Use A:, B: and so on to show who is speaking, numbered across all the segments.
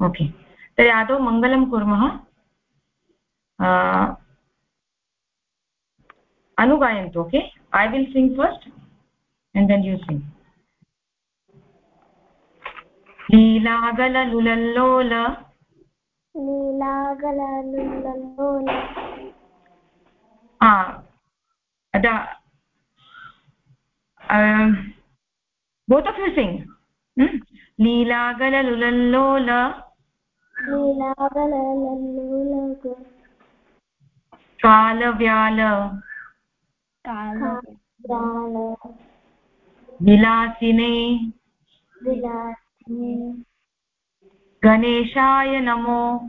A: Okay. तर्हि आदौ मङ्गलं कुर्मः। अनुगायन्तु okay? I will sing first and then you sing लीलागललुलल्लोल।
B: लीलागललुलल्लोल।
A: both of you sing hmm? कालव्याल। विलासिने। गणेशाय नमो।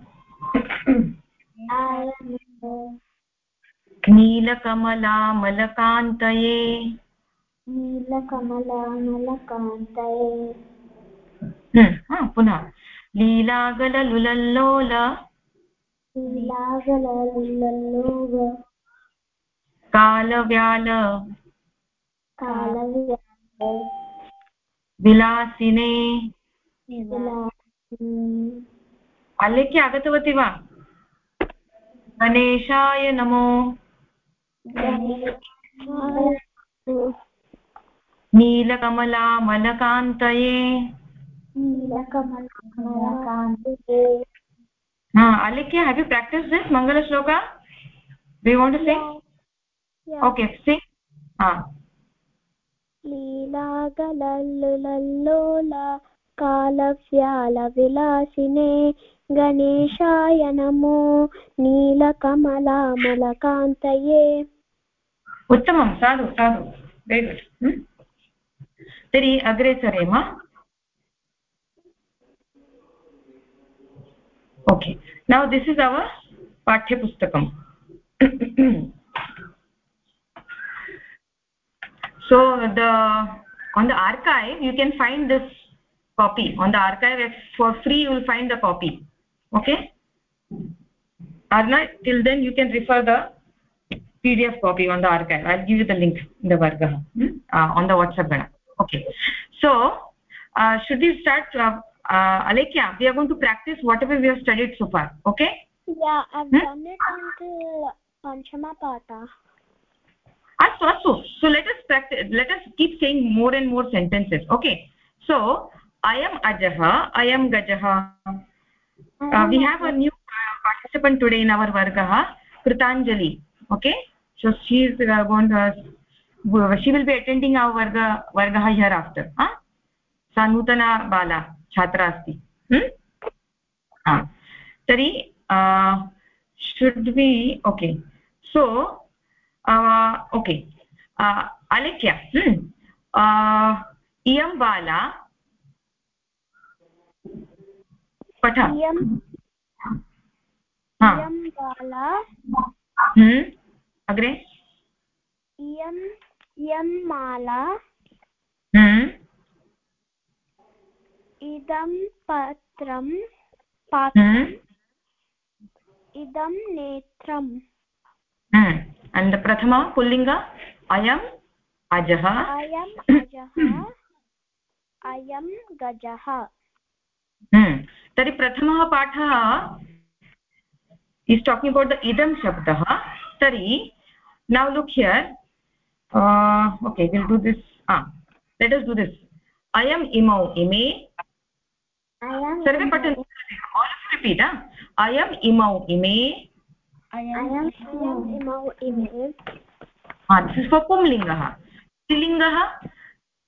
A: नीलकमलामलकान्तये।
B: नीलकमलामलकान्तये।
A: हम्म, पुनः लीलागललुलल्लोल।
B: लीलागललुलल्लोल।
A: कालव्याल।
B: कालव्याल।
A: विलासिने। आलेख्य आगतवती वा? गणेशाय नमो। नीलकमलामलकान्तये। हा आलिख्य have you practice this मङ्गलश्लोक do you want to sing okay sing हा.
B: लीलागलल्लुलल्लोल कालव्यालविलासिने गणेशाय नमो नीलकमलामलकान्तये।
A: उत्तमं साधु साधु. वेरि गुड् तर्हि अग्रे सरेम okay. Now this is our pathya so the on the archive you can find this copy. On the archive for free you will find the copy. Okay? Arna till then you can refer the pdf copy on the archive. I'll give you the link in the varga hmm? uh, on the whatsapp group okay. So uh, should we start uh, uh, alekya we are going to practice whatever we have studied so far okay
B: yeah i've hmm? done it until panchama pata
A: astu astu so let us practice let us keep saying more and more sentences okay so i am ajah i am gajah uh, we have a new uh, participant today in our vargah kritanjali okay so she is uh, going to uh, she will be attending our varga vargah hereafter ha सा नूतना बाला छात्रा अस्ति तर्हि should be okay so okay अलेख्य इयं बाला पठ।
B: बाला
A: अग्रे।
B: इयम् इयं माला इदं पत्रं पात्रम् इदं नेत्रम्।
A: अण्ड् प्रथम पुल्लिङ्ग अयम्
B: अजः। अयम् अजः अयं
A: गजः। तर्हि प्रथमः पाठः इस् टाकिङ्ग् अबौट् द इदं शब्दः तर्हि now look here okay will do this let us do this अयम् इमौ इमे am imau ime sarve patan all of repeat ah i am imau ime.
B: अयम् इमौ इमे
A: दिस् फार् पुंलिङ्गः स्त्रीलिङ्गः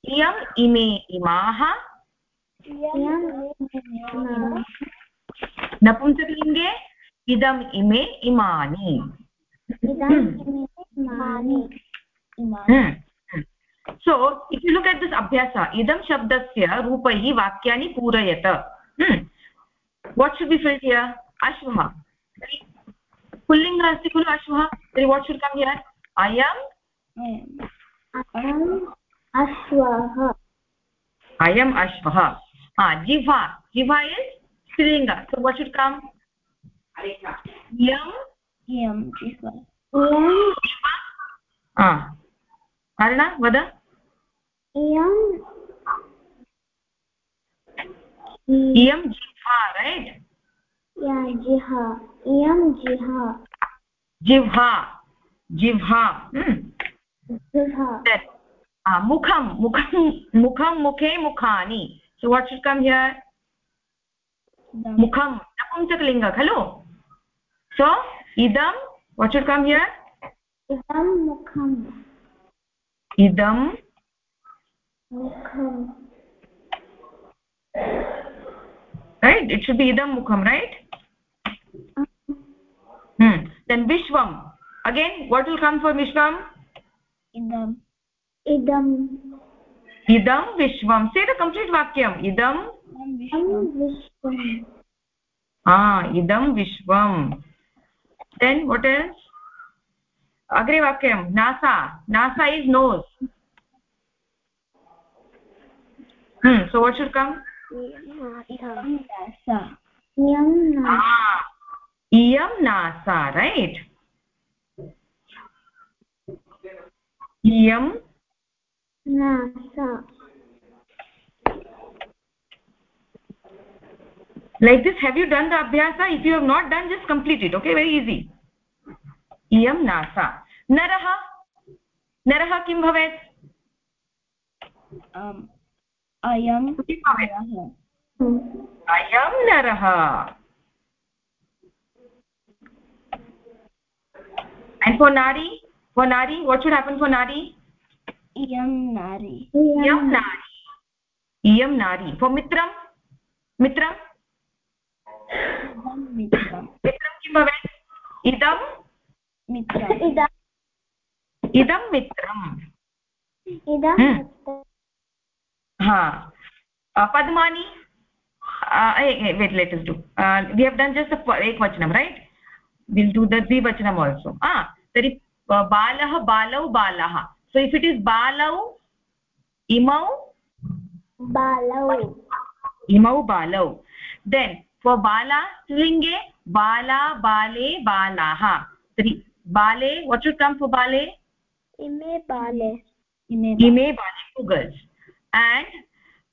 A: इयम् इमे इमाः नपुंसकलिङ्गे इदम् इमे इमानि so if you look at this अभ्यास इदं शब्दस्य रूपैः वाक्यानि पूरयत what should be fill here अश्वः पुल्लिङ्ग अस्ति खलु अश्वः तर्हि वाट् शुड् कम् हियर् अयम्
B: अश्वः
A: अयम् अश्वः जिह्वा जिह्वा इस् स्त्रीलिङ्ग सो वाट् शुड् कम् इयम्
B: इयं
A: हरण वद
B: इयम्
A: इयं जिह्वा रैट्
B: या जिहा इयं जिहा
A: जिह्वा जिह्वा
B: जिहा
A: मुखं मुखं मुखं मुखे मुखानि so what should come here मुखं नपुंसकलिङ्ग खलु सो इदं वाट् शुड् कम् हियर्
B: इदं मुखम्
A: इदं
B: मुखम्
A: right it should be idam mukham right hmm then vishwam again what will come for vishwam
B: idam idam
A: idam vishwam say the complete vakyam idam
B: vishwam
A: ah idam vishwam then what else agre vakyam nasa nasa is nose hmm so what should इयं नासा right इयं like this have you done the abhyasa if you have not done just complete it okay very easy nasa narah narah kim bhavet
B: um ayam
A: ayam narah and for nari for nari what should happen for nari
B: iyam nari
A: iyam nari iyam nari for mitram mitram
B: mitram
A: mitram kim bhavet idam
B: इदं
A: मित्रम्। हम्म। हा। पद्मानि। Wait let do we have done just एकवचनं right will do the द्विवचनम् also हा तर्हि बालः बालौ बालाः। सो इफ् इट् इस् बालौ इमौ इमौ
B: बालौ।
A: देन् फोर् बाला बाला बाले बालाः। तर्हि bale what should come for bale
B: ime bale
A: ime bale girls and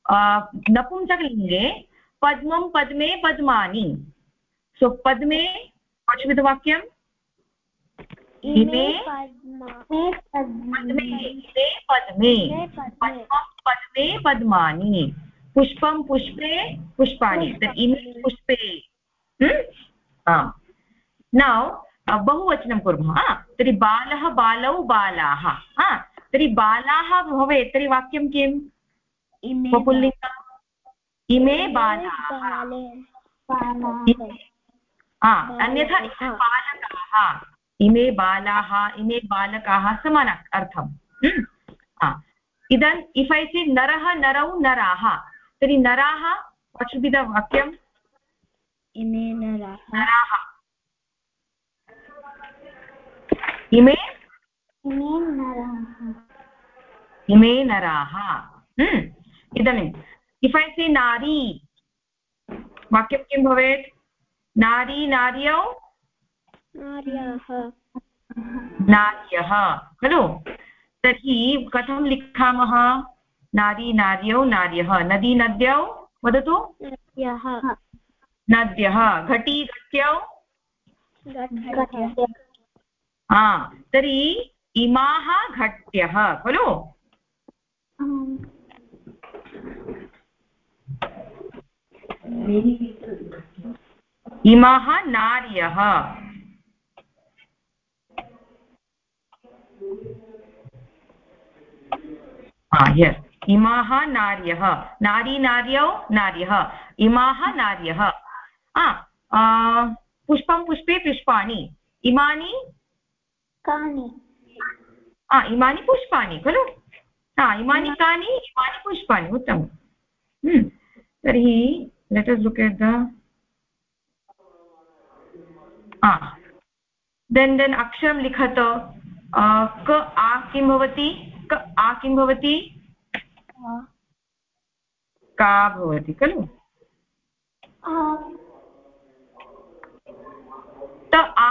A: uh, napumsaklinge padmam padme padmani so padme what should be the vakyam
B: इमे पद्मे
A: पद्मे इमे पद्मे पद्मं पद्मे पद्मानि पुष्पं पुष्पे पुष्पाणि इमे पुष्पे नौ बहुवचनं कुर्मः। तर्हि बालः बालौ बालाः। तर्हि बालाः भवेत्। तर्हि वाक्यं किम्? पुल्लिङ्गम् इमे बालाः। अन्यथा बालकाः। इमे बालाः इमे बालकाः समान अर्थम्। इदानीम् इफ् ऐ सि नरः नरौ नराः। तर्हि नराः वाक्यम्?
B: इमे नराः
A: नराः इमे?
B: इमे नराः।
A: इदानीम् इफ् ऐ सि नारी वाक्यं किं भवेत्? नारी नार्यौ?
B: नार्याः।
A: खलु? तर्हि कथं लिखामः? नारी नार्यौ नार्यः। नदी नद्यौ? वदतु।
B: नद्यः।
A: घटी घट्यौ। हा, तर्हि इमाः घट्यः, खलु? इमाः नार्यः। इमाः नार्यः। नारी नार्यौ नार्यः। इमाः नार्यः। पुष्पं पुष्पे पुष्पाणि। इमानि
B: कानि
A: इमानि पुष्पाणि खलु? हा इमानि कानि इमानि पुष्पाणि उत्तमं तर्हि let us look at the then then अक्षरं लिखत क आ किं भवति? क आ किं भवति? का भवति खलु? त आ।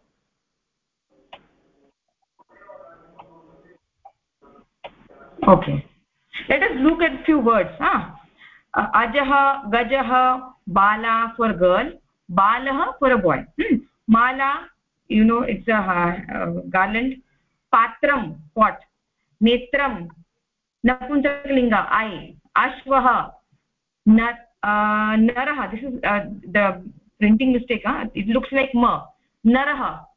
A: Okay let us look at few word हाँ अज गज बाला फॉर गर्ल बालः for a boy Mala you know it's a garland पात्रं वाट् नेत्रं नपुंसकलिङ्ग ऐ अश्वः नरः this is the printing mistake it looks like म नर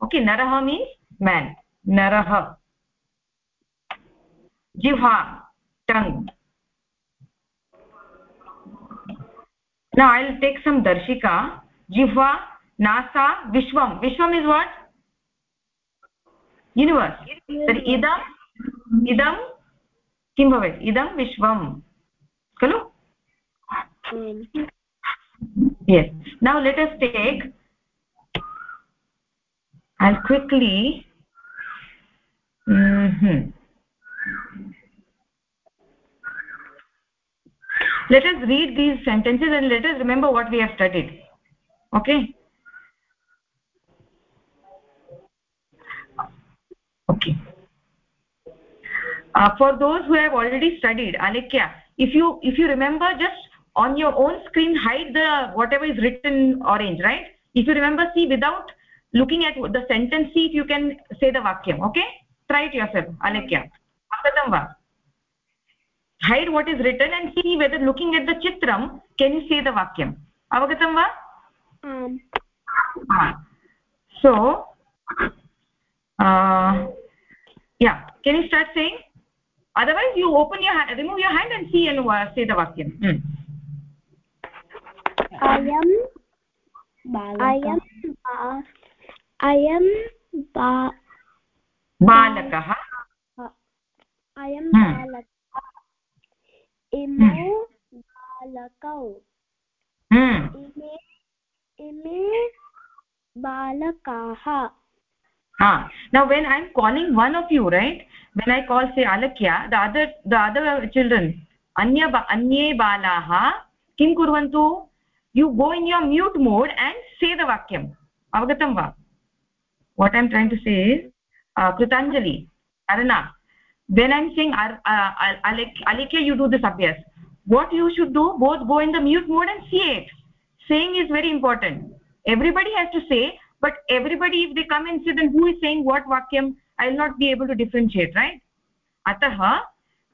A: ओके नरः मीन्स् मैन नरः जिह्वा टङ्ग् न टेक् सम् दर्शिका जिह्वा नासा विश्वं विश्व इस् वाट् यूनिवर्स् तर्हि इदम् इदं किं भवेत् इदं विश्वं खलु yes. Now, let us take, i'll quickly. Let us read these sentences and let us remember what we have studied. Okay? Okay. Uh, for those who have already studied alekya if you if you remember just on your own screen hide the whatever is written orange right? If you remember see without looking at the sentence see if you can say the vakyam okay? Try it yourself alekya. Avatam va hide what is written and see whether looking at the chitram can you see the vakyam. Avagatam va? Um. Ah. So uh, yeah. Can you start saying? Otherwise you open your hand remove your hand and see and uh, say the vakyam. I
B: am i am Ba.
A: i
B: am ba balakah. i am hmm. balakah इमौ when इमे इमे बालकाः
A: हा। Now I am calling one of you right when I call say अलक्या the other the other children अन्य अन्ये बालाः किं कुर्वन्तु? You go in your mute mode and say the वाक्यम्। अवगतं वा? What I am trying to say Kritanjali Arana when i'm saying uh, alakya you do this abhyas. What you should do both go in the mute mode and see it. Saying is very important. Everybody has to say but everybody if they come and say then who is saying what vakyam? I will not be able to differentiate right? Atah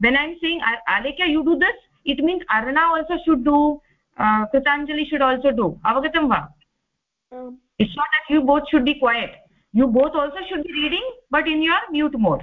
A: when i am saying alekya you do this it means arna also should do uh, kritanjali should also do. Avagatam va? Um. it's not that you both should be quiet. You both also should be reading but in your mute mode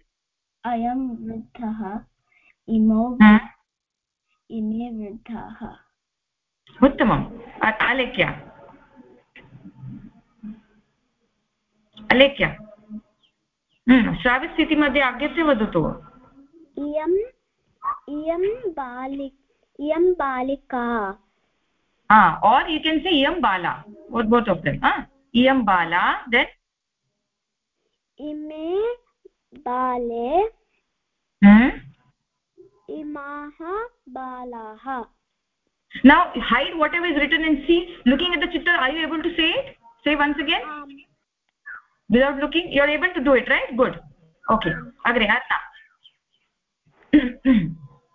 B: अयं वृद्धः इमौ इमे वृद्धाः।
A: उत्तमम्। अलेख्या अलेख्य हम्म, श्राव्यस्थितिमध्ये आज्ञप्य वदतु।
B: इयम् इयं बालि इयं बालिका।
A: हा और् यु केन् से इयं बाला। बोत् आफ् देम् इयं बाला देन्
B: इमे बाले
A: हम्म?
B: इमाः बालाः
A: now hide whatever is written and see looking at the chitra are you able to say it say once again um, without looking you are able to do it right good okay agre arna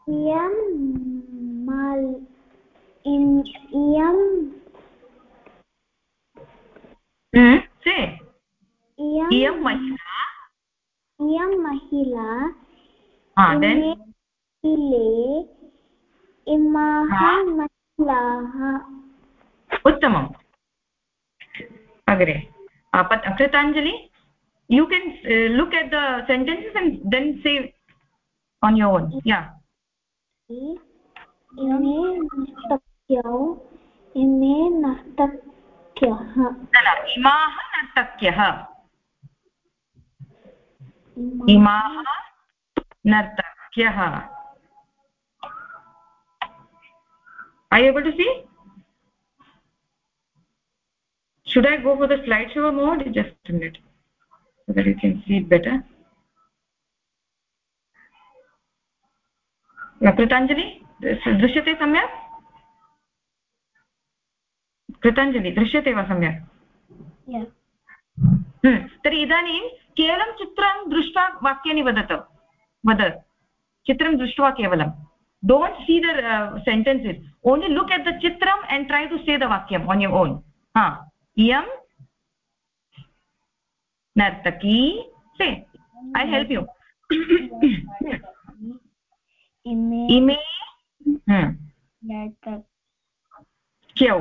B: iyam mal in iyam
A: hmm say
B: iyam
A: iyam mahila इयं
B: महिला इमाः महिलाः
A: उत्तमम्। अग्रे। Kritanjali. You can look at the sentences and then save on your own या
B: इमे नर्तक्यौ इमे नर्तक्यः।
A: इमाः नर्तक्यः। इमाः नर्तक्यः able to see should i go for the slideshow mode just a minute so that you can see it better कृताञ्जलि दृश्यते सम्यक् कृताञ्जलि दृश्यते वा सम्यक् तर्हि इदानीं केवलं चित्रं दृष्ट्वा वाक्यानि वदत, वद. चित्रं दृष्ट्वा केवलं. Don't see the sentences only look at the चित्रम् and try to say the वाक्यम् आन् युर् ओन् हा इयं नर्तकी से ऐ हेल्प् यु
B: इमे क्यौ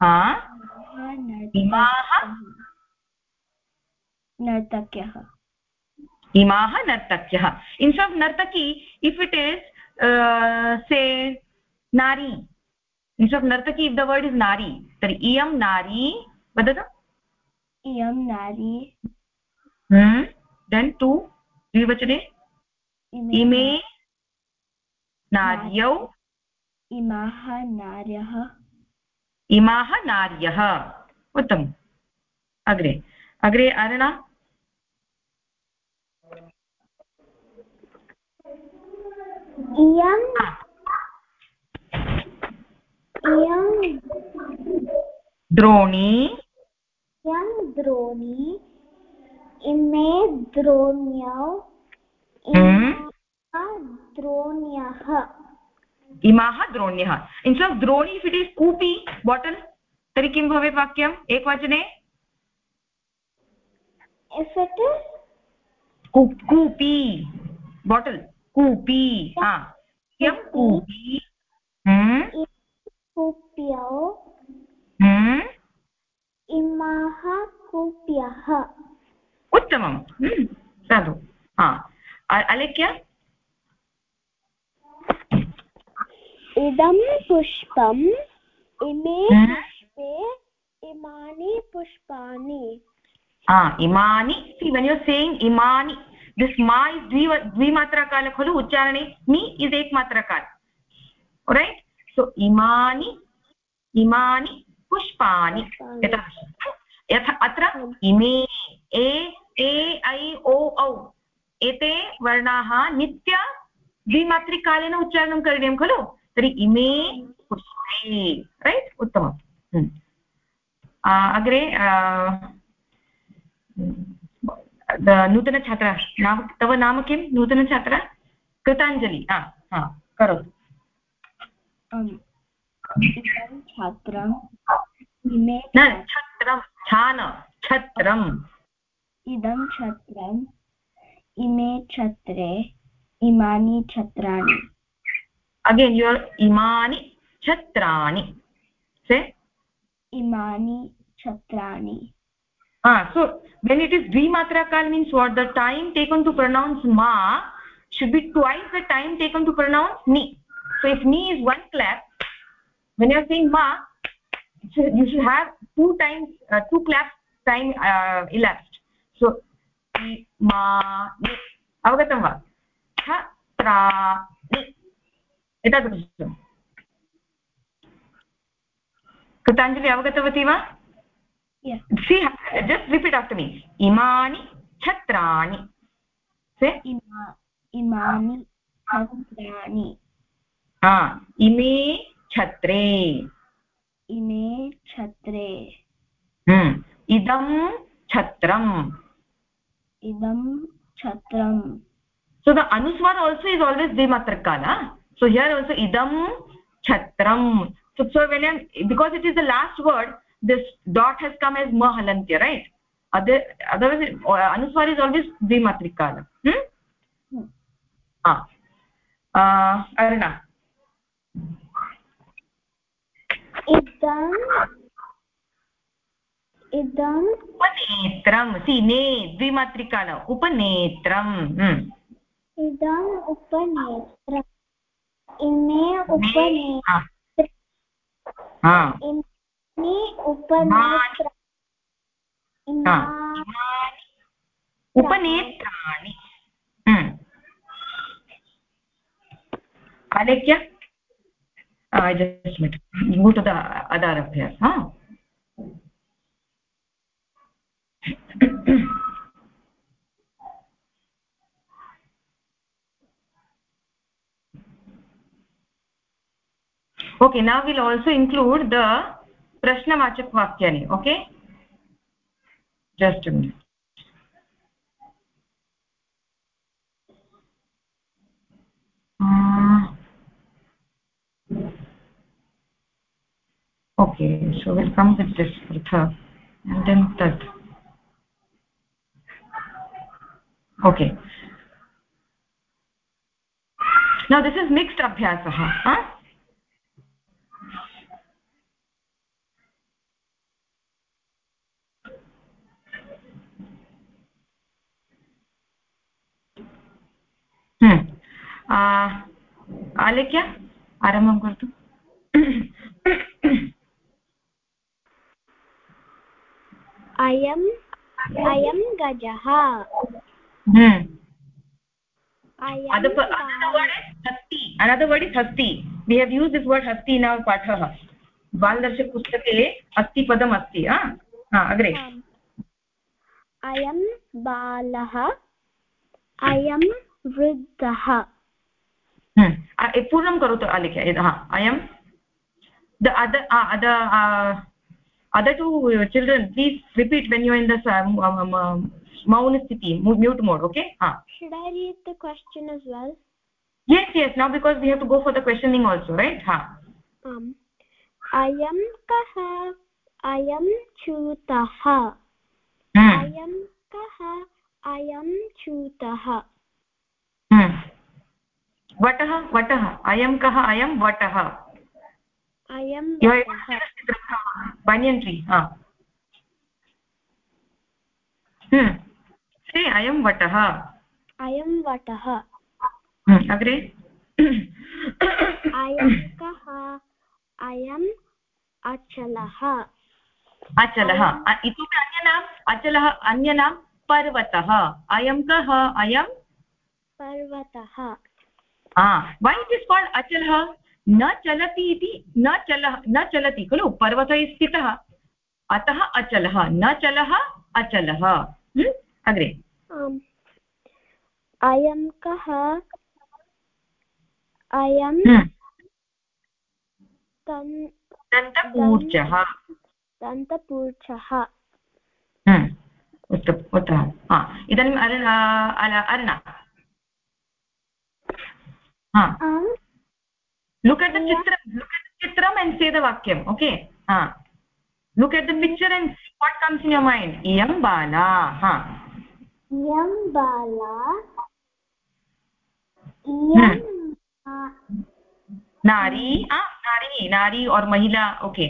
A: हा
B: इमाः नर्तक्यः।
A: इमाः नर्तक्यः। इन्स् आफ् नर्तकी इफ् इट् इस् से नारी। इन्स् आफ् नर्तकी इफ् द वर्ड् इस् नारी तर्हि इयं नारी वदतु।
B: इयं नारी।
A: देन् टु द्विवचने इमे नार्यौ।
B: इमाः नार्यः।
A: इमाः नार्यः। उत्तमम्। अग्रे। अग्रे अरुणा।
B: इयं इयं
A: द्रोणी
B: इयं द्रोणी इमे द्रोण्यौ द्रोण्यः
A: इमाः द्रोण्यः इन्स् आफ् द्रोणी इफ् इट् इस् कूपी बाटल् तर्हि किं भवेत् वाक्यम् एकवचने कूपी बाटल् कूपी हा। यं कूपी
B: कूप्यौ इमाः कूप्यः
A: उत्तमं साधु हा। अलेख्य?
B: इदं पुष्पम् इमे पुष्पे इमानि पुष्पाणि।
A: इमानि। When you're saying imani this मा इस् द्वि द्विमात्राकाल खलु उच्चारणे मी इस् एक् मात्राकाल रैट् सो इमानि इमानि पुष्पाणि यथा अत्र इमे ए ए ऐ ओ औ एते वर्णाः नित्य द्विमात्रिकालेन उच्चारणं करणीयं खलु तर्हि इमे पुष्पे रैट् उत्तमम् अग्रे नूतनछात्रा नाम तव नाम किं? नूतनछात्रा कृताञ्जलि हा हा करोतु।
B: छात्रम्
A: न छत्रं छान छत्रम्
B: इदं छत्रम् इमे छत्रे इमानि छत्राणि।
A: अगेन् युर् इमानि छत्राणि। से
B: इमानि छत्राणि।
A: Ah so when it is dvimatra kal means what the time taken to pronounce ma should be twice the time taken to pronounce ni so if ni is one clap when you are saying ma you should have two times uh, two claps time uh, elapsed so ma ni avagatam va ha tra ni एतादृशं कृताञ्जलि अवगतवती वा see just repeat after me imani chhatrani say ima
B: imani chhatrani
A: ha ime chhatre
B: ime chhatre
A: hmm idam chhatram
B: idam chhatram
A: so the anuswar also is always dvimatrakala so here also idam chatram so, so when I'm, because it is the last word this dot has come as mahalantya right other otherwise uh, anuswar is always dvimatrikala hmm hmm. ah uh aruna
B: idam इदम्
A: उपनेत्रं सि ने द्विमात्रिका न उपनेत्रम् हम्म।
B: इदम् उपनेत्रम् इमे उपनेत्र
A: हा
B: इमे उपनेत्र
A: उपनेत्राणि। हम्म। आलेख्य? Just go to the other अभ्यास् हा। Okay now we'll also include the प्रश्नवाचक वाक्या okay? Just okay so will okay न दिस् इस् मिक्स्ड् अभ्यासः आलिख्य आरम्भं करोतु.
B: अयम्
A: we have use this word हस्ति न पाठः बालदर्शपुस्तके अस्ति पदम् अस्ति अग्रे
B: अयं बालः. अयं वृद्धः
A: पूर्णं करोतु आलिख्य हा अयं द अद अद other two children please repeat when you are in the um, um, um, maun sthiti mute mode okay ha
B: should i read the question as well
A: yes yes now because we have to go for the questioning also right ha
B: um ayam kah ayam chutah ayam kah ayam chutah
A: वटः वटः अयं कः अयं वटः। बनियन् tree से अयं वटः।
B: अयं वटः।
A: अग्रे।
B: अयं कः अयम् अचलः।
A: अचलः। इतोपि अन्यनाम् अचलः अन्यनां पर्वतः। अयं कः अयं
B: पर्वतः।
A: वै इट् इस् काल्ड् अचलः न चलति इति न चलः न चलति खलु? पर्वते स्थितः। अतः अचलः न चलः अचलः। अग्रे।
B: अयं कः? अयं
A: दन्तपूर्चः
B: दन्तपूर्चः
A: उत्तमं इदानीम् Arun Aruna. Look at the chitra look at the chitram and say the vakyam okay ha look at the picture and see what comes in your mind iyam bala ha
B: iyam bala iyam
A: नारी आ नारी नारी और महिला okay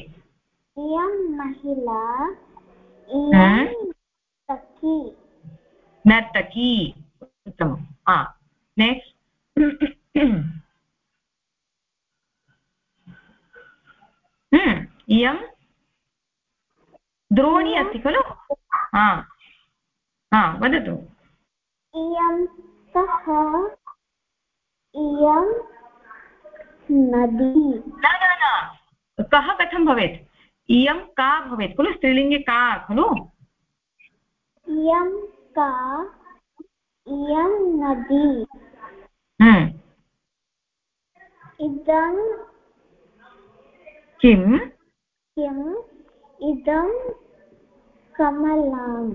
B: इयं महिला इयं नर्तकी
A: नर्तकी उत्तमं हा नेक्स्ट् इयं द्रोणी अस्ति खलु हा हा वदतु
B: इयं कः इयं नदी
A: न न न कः कथं भवेत् इयं का भवेत् खलु स्त्रीलिङ्गे का खलु
B: इयं का इयं नदी। इदं
A: किम्
B: किम् इदं कमलं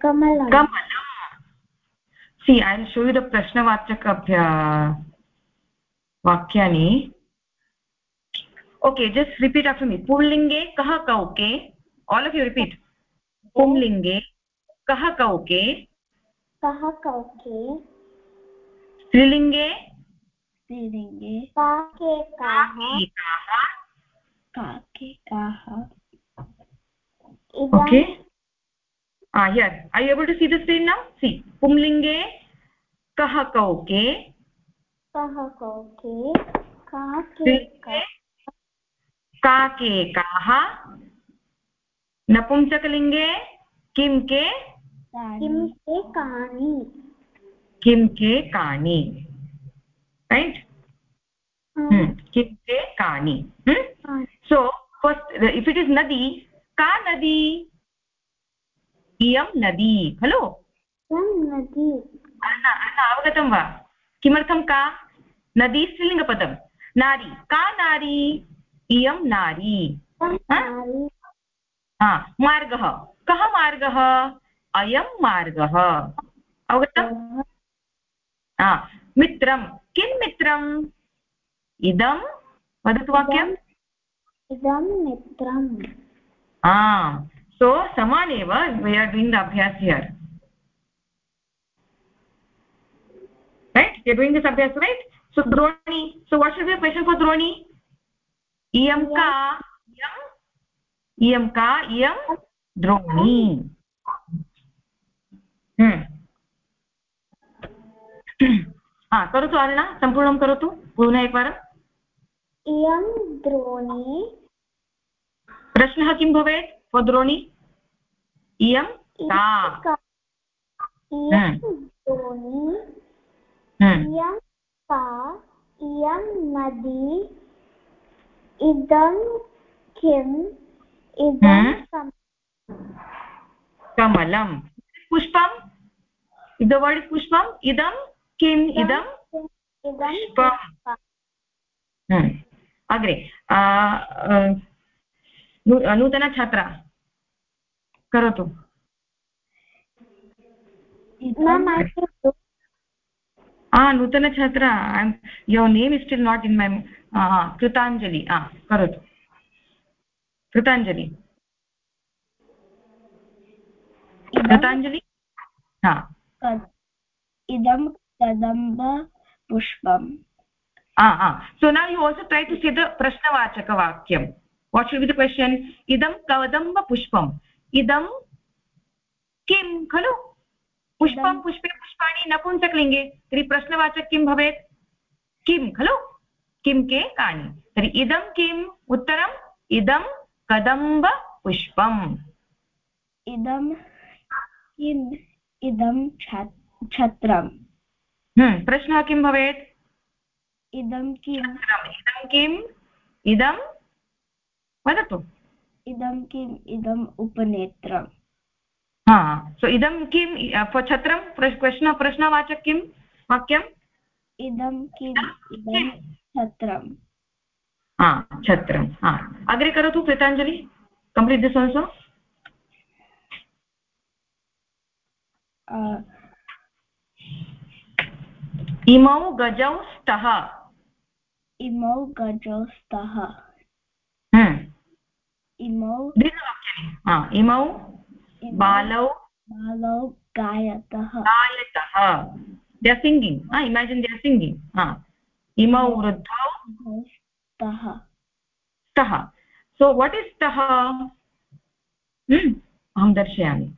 B: कमलं
A: कमलं see I will show you the प्रश्नवाचक वाक्यानि। Okay just repeat after me पुल्लिङ्गे कः कौके? आल् आफ् यु रिपीट् पुंलिङ्गे कः कौके?
B: कः कौके?
A: स्त्रीलिङ्गे
B: दे
A: देंगे।
B: काके काहा
A: काके काहा okay. Are I able to see the screen now see पुमलिंगे कह कौके
B: कह कौके काके
A: काके काहा नपुंसकलिंगे। किम के? किम
B: के कहानी किम
A: के कहानी रैट् किं कानि so first if it is नदी का नदी इयं नदी खलु
B: नदी
A: अवगतं वा किमर्थं का नदी स्त्रीलिङ्गपदं नारी का नारी इयं नारी मार्गः कः मार्गः अयं मार्गः अवगतम् मित्रं किं मित्रम्? इदं? वदतु वाक्यम्
B: इदं मित्रम्।
A: आ सो समाने वा द्विन्द अभ्यास here right you doing this अभ्यास् right so द्रोणी so what should be question for द्रोणी इयं का इयम् इयं का इयं द्रोणी हा करोतु अरुणा सम्पूर्णं करोतु पुनः एकवारम्
B: इयं द्रोणी.
A: प्रश्नः किं भवेत्? द्रोणी? इयं?
B: इयं द्रोणी. इयं का इयं नदी. इदं किम् इदं
A: कमलं पुष्पं द वर्ड् पुष्पम्? इदं किम् इदं? पुष्पम् अग्रे नूतनछात्रा करोतु। नूतनछात्रा your name is still not in my Kritanjali करोतु। कृताञ्जलि। कृताञ्जलि?
B: इदं कदम्ब पुष्पम्
A: so now you also try to say the prashnavachaka vakyam what should be the question idam kadamba pushpam idam kim khalu पुष्पं पुष्पे पुष्पाणि नपुंसकलिङ्गे तर्हि प्रश्नवाचक किं भवेत् किं खलु किं के कानि तर्हि इदं किम् उत्तरम् इदं कदम्बपुष्पम्
B: इदं किम् इदं छत्रम्
A: हम्म, प्रश्नः किं भवेत्?
B: इदं किम्
A: इदं किम्? इदं? वदतु।
B: इदं किम् इदम् उपनेत्रम्।
A: हा सो इदं किं? छत्रं? प्रश्न प्रश्नवाचक किं? वाक्यम्?
B: इदं किम् इदं छत्रम्।
A: हा छत्रं हा। अग्रे करोतु कृताञ्जलि कम्प्लीट् दिस् आल्सो। इमौ गजौ स्तः।
B: इमौ गजौ स्तः।
A: हम्म।
B: इमौ
A: इमौ बालौ
B: बालौ गायतः।
A: गायतः। They singing imagine they singing इमौ वृद्धौ
B: स्तः।
A: स्तः। सो वट् इस् स्तः? अहं दर्शयामि।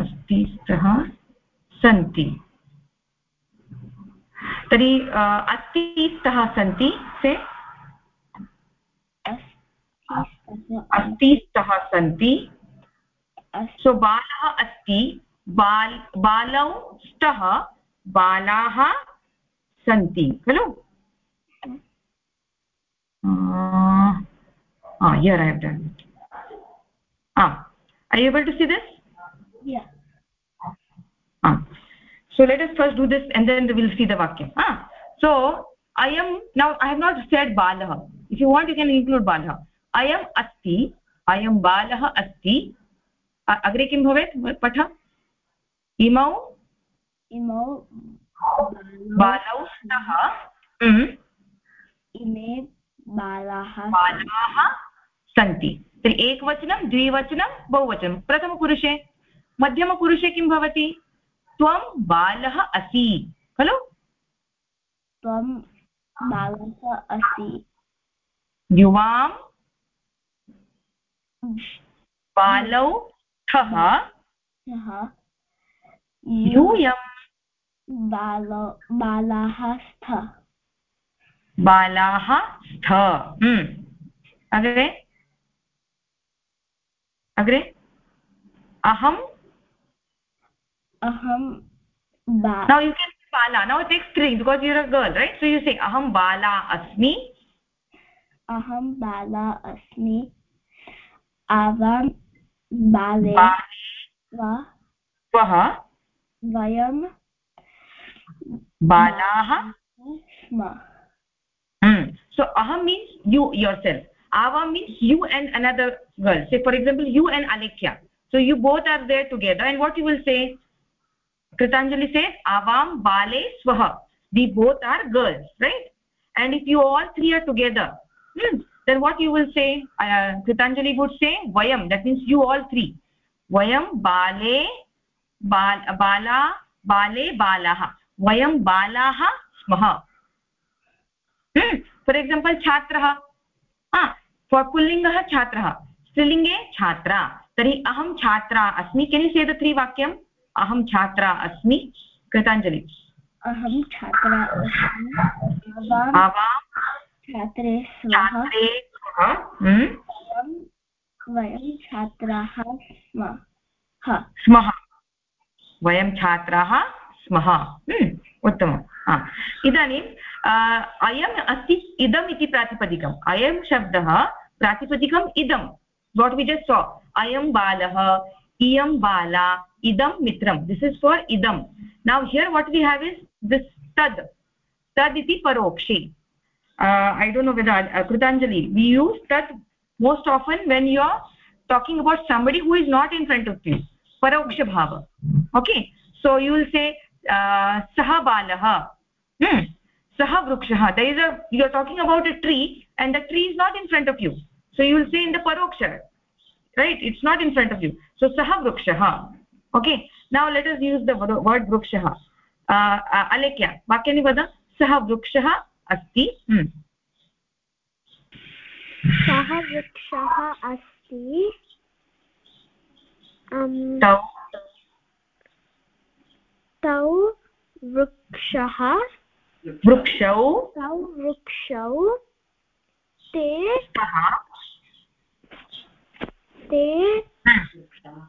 A: अस्ति स्तः। सन्ति। तर्हि अस्ति स्तः सन्ति से? अस्ति स्तः सन्ति। सो बालः अस्ति, बाल्, बालौ स्तः बालाः सन्ति, खलु? Here I have done I able to see so let us first do this and then we will see the vakyam ah so i am now i have not said balah if you want you can include balah i am अयम् अस्ति अयं बालः अस्ति अग्रे किं भवेत् पठ इमौ
B: इमौ
A: बालौ स्तः
B: इमे बालाः
A: बालाः सन्ति तर्हि एकवचनं द्विवचनं बहुवचनं प्रथमपुरुषे मध्यमपुरुषे किं भवति त्वं बालः असि। खलु?
B: त्वं बालः असि।
A: युवां बालौ ठः।
B: यूयं बालो बालाः स्थ।
A: बालाः स्थ। हम्म। अग्रे? अग्रे? aham
B: bala
A: now you can say bala. Now it takes three because you're a girl right? So you say aham bala asmi
B: aham bala asmi avam bale va
A: vah
B: vayam
A: balaah
B: sma
A: hmm. So aham means you yourself. avam means you and another girl. Say for example you and alekya so you both are there together and what you will say? Kritanjali says avam bale swah we both are girls right and if you all three are together hmm, then what you will say uh, kritanjali would say vayam that means you all three vayam bale bal bala bale balah vayam balah smah hmm for example chhatrah ah for pullingah chhatrah स्त्रीलिङ्गे छात्रा तर्हि अहं छात्रा अस्मि केन् यु से the three वाक्यम् अहं छात्रा अस्मि। कृताञ्जलि
B: अहं छात्रा छात्रे
A: छात्रे
B: वयं छात्राः स्मः।
A: स्मः। वयं छात्राः स्मः। उत्तमम्। इदानीम् अयम् अस्ति इदम् इति प्रातिपदिकम्। अयं शब्दः प्रातिपदिकम् इदं वाट् वि जस्ट् सो अयं बालः इयं बाला इदम मित्रम दिस इज़ फॉर इदम now here what we have is this तद। तद् इति परोक्षे। I don't know Kritanjali Kritanjali we use तत् most often when you are talking about somebody who is not in front of you परोक्षभाव okay so you will say सह बालः सः वृक्षः। The is a you are talking about a tree and the tree is not in front of you so you will say in the परोक्ष। Right it's not in front of you so sah vrukshah okay now let us use the word vrukshah uh, alekya vakyani vada sah vrukshah asti hmm.
B: सः वृक्षः अस्ति
A: तौ
B: तौ वृक्षः
A: वृक्षौ
B: तौ वृक्षौ ते ते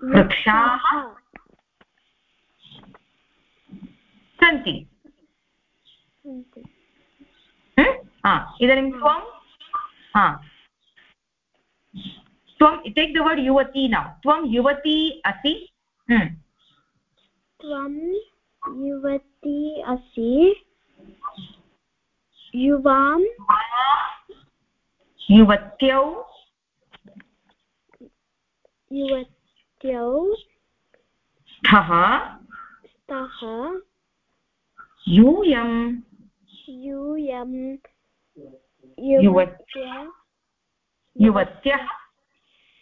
A: वृक्षाः सन्ति। इदानीं त्वं? त्वं टेक् द वर्ड् युवती न त्वं युवती असि।
B: त्वं युवती असि। युवां।
A: युवत्यौ।
B: युवत्यौ
A: स्तः
B: स्तः
A: यूयं
B: यूयं
A: युवत्य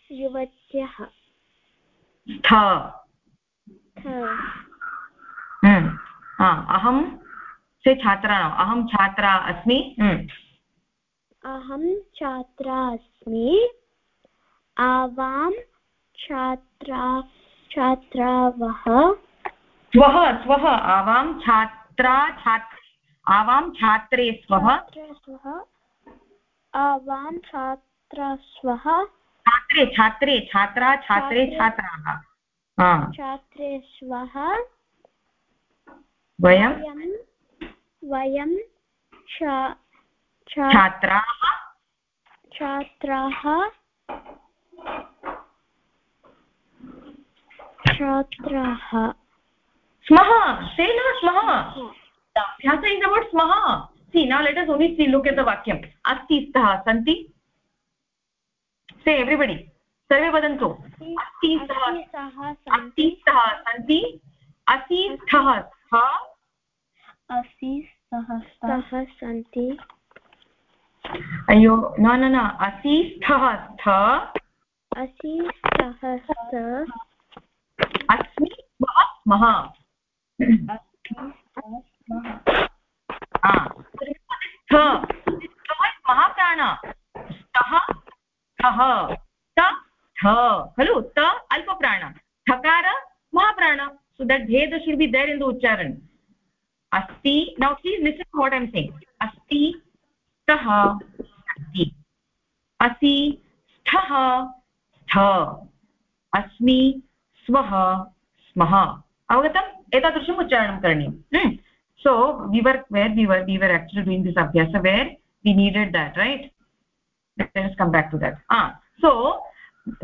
A: युवत्यः स्थ अहं से छात्रा अहं छात्रा अस्मि
B: अहं छात्रा अस्मि आवां छात्रा छात्रावः?
A: स्वः स्वः आवां छात्रा छात्रे आवां छात्रे स्वः।
B: आवां छात्रा स्वः।
A: छात्रे छात्रे छात्रा छात्रे छात्राः
B: छात्रे। स्वः।
A: वयं
B: वयं
A: छात्राः?
B: छात्राः। छात्राः
A: स्मः ते न स्मः। See now let us only see look at the वाक्यम् अस्ति स्तः सन्ति से एव्रिबडि सर्वे वदन्तु अस्ति स्तः अस्ति स्तः सन्ति असि स्थः स्थ
B: असि स्तः स्तः सन्ति
A: अयो न न स्थः स्थ अस्मि महामः महाप्राण त अल्पप्राण थकार महाप्राण सो दट् भेद should be there in the उच्चारण अस्ति now please listen what I'm sing अस्ति स्तः अस्ति असि स्थ अस्मि स्वः स्मः। अवगतम्? एतादृशम् उच्चारणं करणीयं so we were were we were विवर् एक्चुल् doing this अभ्यास where we needed that right come back to that सो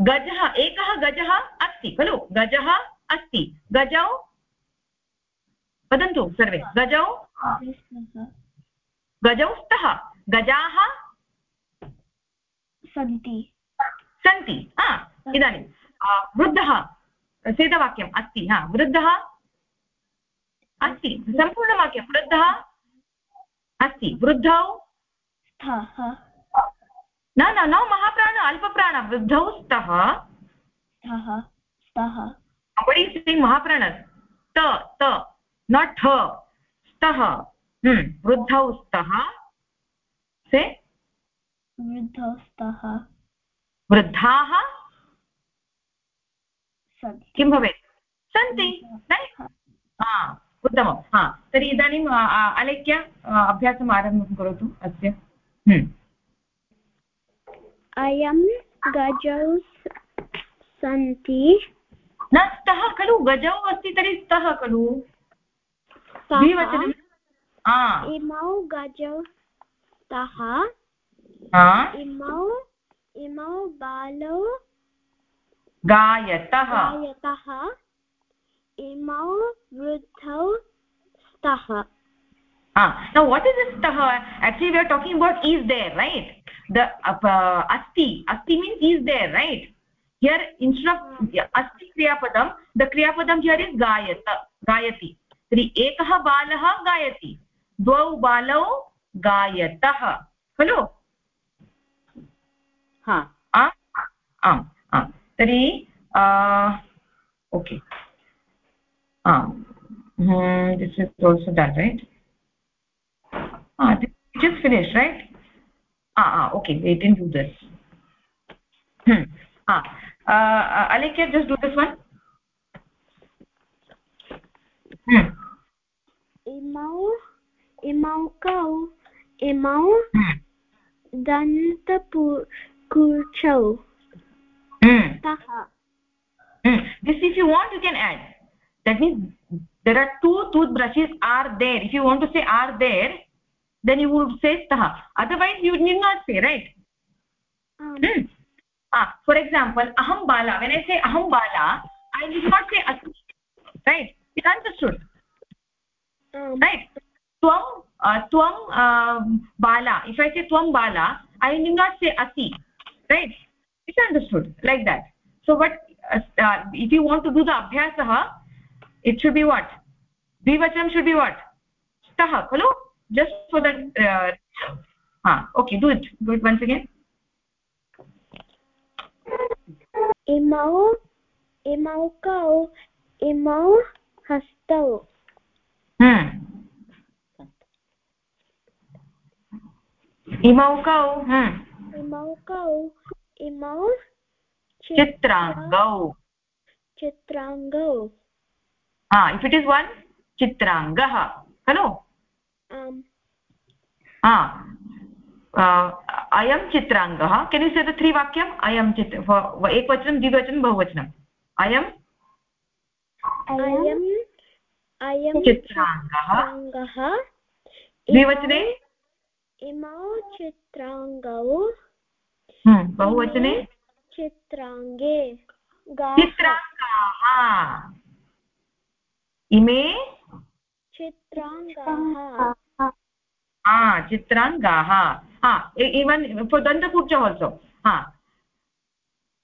A: गजः एकः गजः अस्ति खलु? गजः अस्ति गजौ? वदन्तु सर्वे। गजौ? गजौ स्तः। गजाः?
B: सन्ति।
A: सन्ति। इदानीं। वृद्धः? सेदवाक्यम् अस्ति हा? वृद्धः अस्ति सम्पूर्णवाक्यं वृद्धः अस्ति। वृद्धौ न न न महाप्राण अल्पप्राण। वृद्धौ स्तः। महाप्राण? त त न ठ स्तः। हम्म, वृद्धौ स्तः। से
B: वृद्धौ स्तः।
A: वृद्धाः? किं भवेत्? सन्ति उत्तमं। हा तर्हि इदानीम् अलेख्य अभ्यासम् आरम्भं करोतु अस्य। हम्म।
B: अयं गजौ सन्ति।
A: न स्तः खलु गजौ अस्ति तर्हि स्तः खलु।
B: इमौ गजौ स्तः। इमौ इमौ बालौ
A: गायतः
B: गायतः इमौ वृद्धौ स्तः
A: ah now what is this tah actually we are talking about is there right the uh, asti asti means is there right here instead of asti kriya padam the kriya padam here is gayata gayati एकः बालः गायति द्वौ बालौ गायतः खलु हा आम् आम् तर्हि okay आम् this is also that right ah this just finished right ah ah okay we didn't do this hmm ah uh, alekya just do this one
B: hmm imau imau kau imau hmm. dantakurchau
A: hmm. taha hmm. this if you want you can add that means there are two toothbrushes are there if you want to say are there then you would say stah otherwise you need not say right um. hmm. ah for example aham bala when i say aham bala i need not say asti right it's understood um. right tvam uh, tvam uh, bala if i say tvam bala i need not say ati right it's understood like that. So what uh, uh, if you want to do the abhyasah it should be what? Dvivachanam should be what? Stah khalo just for that uh, ah okay do it. Do it once again.
B: Imau imau kau imau hastau.
A: Hmm. Imau kau hmm.
B: Imau kau imau
A: चित्राङ्गौ।
B: चित्राङ्गौ।
A: हा if it is one चित्राङ्गः खलु? अयं चित्राङ्गः। केन् यु से the three वाक्यम्? अयं चित्र एकवचनं द्विवचनं बहुवचनम् अयम् अयम् अयं चित्राङ्गः। द्विवचने?
B: इमौ चित्राङ्गौ।
A: बहुवचने?
B: चित्राङ्गे
A: चित्राङ्गाः इमे?
B: चित्राङ्गाः
A: हा। चित्राङ्गाः हा इवन् फोर् दन्तकूर्च आल्सो हा।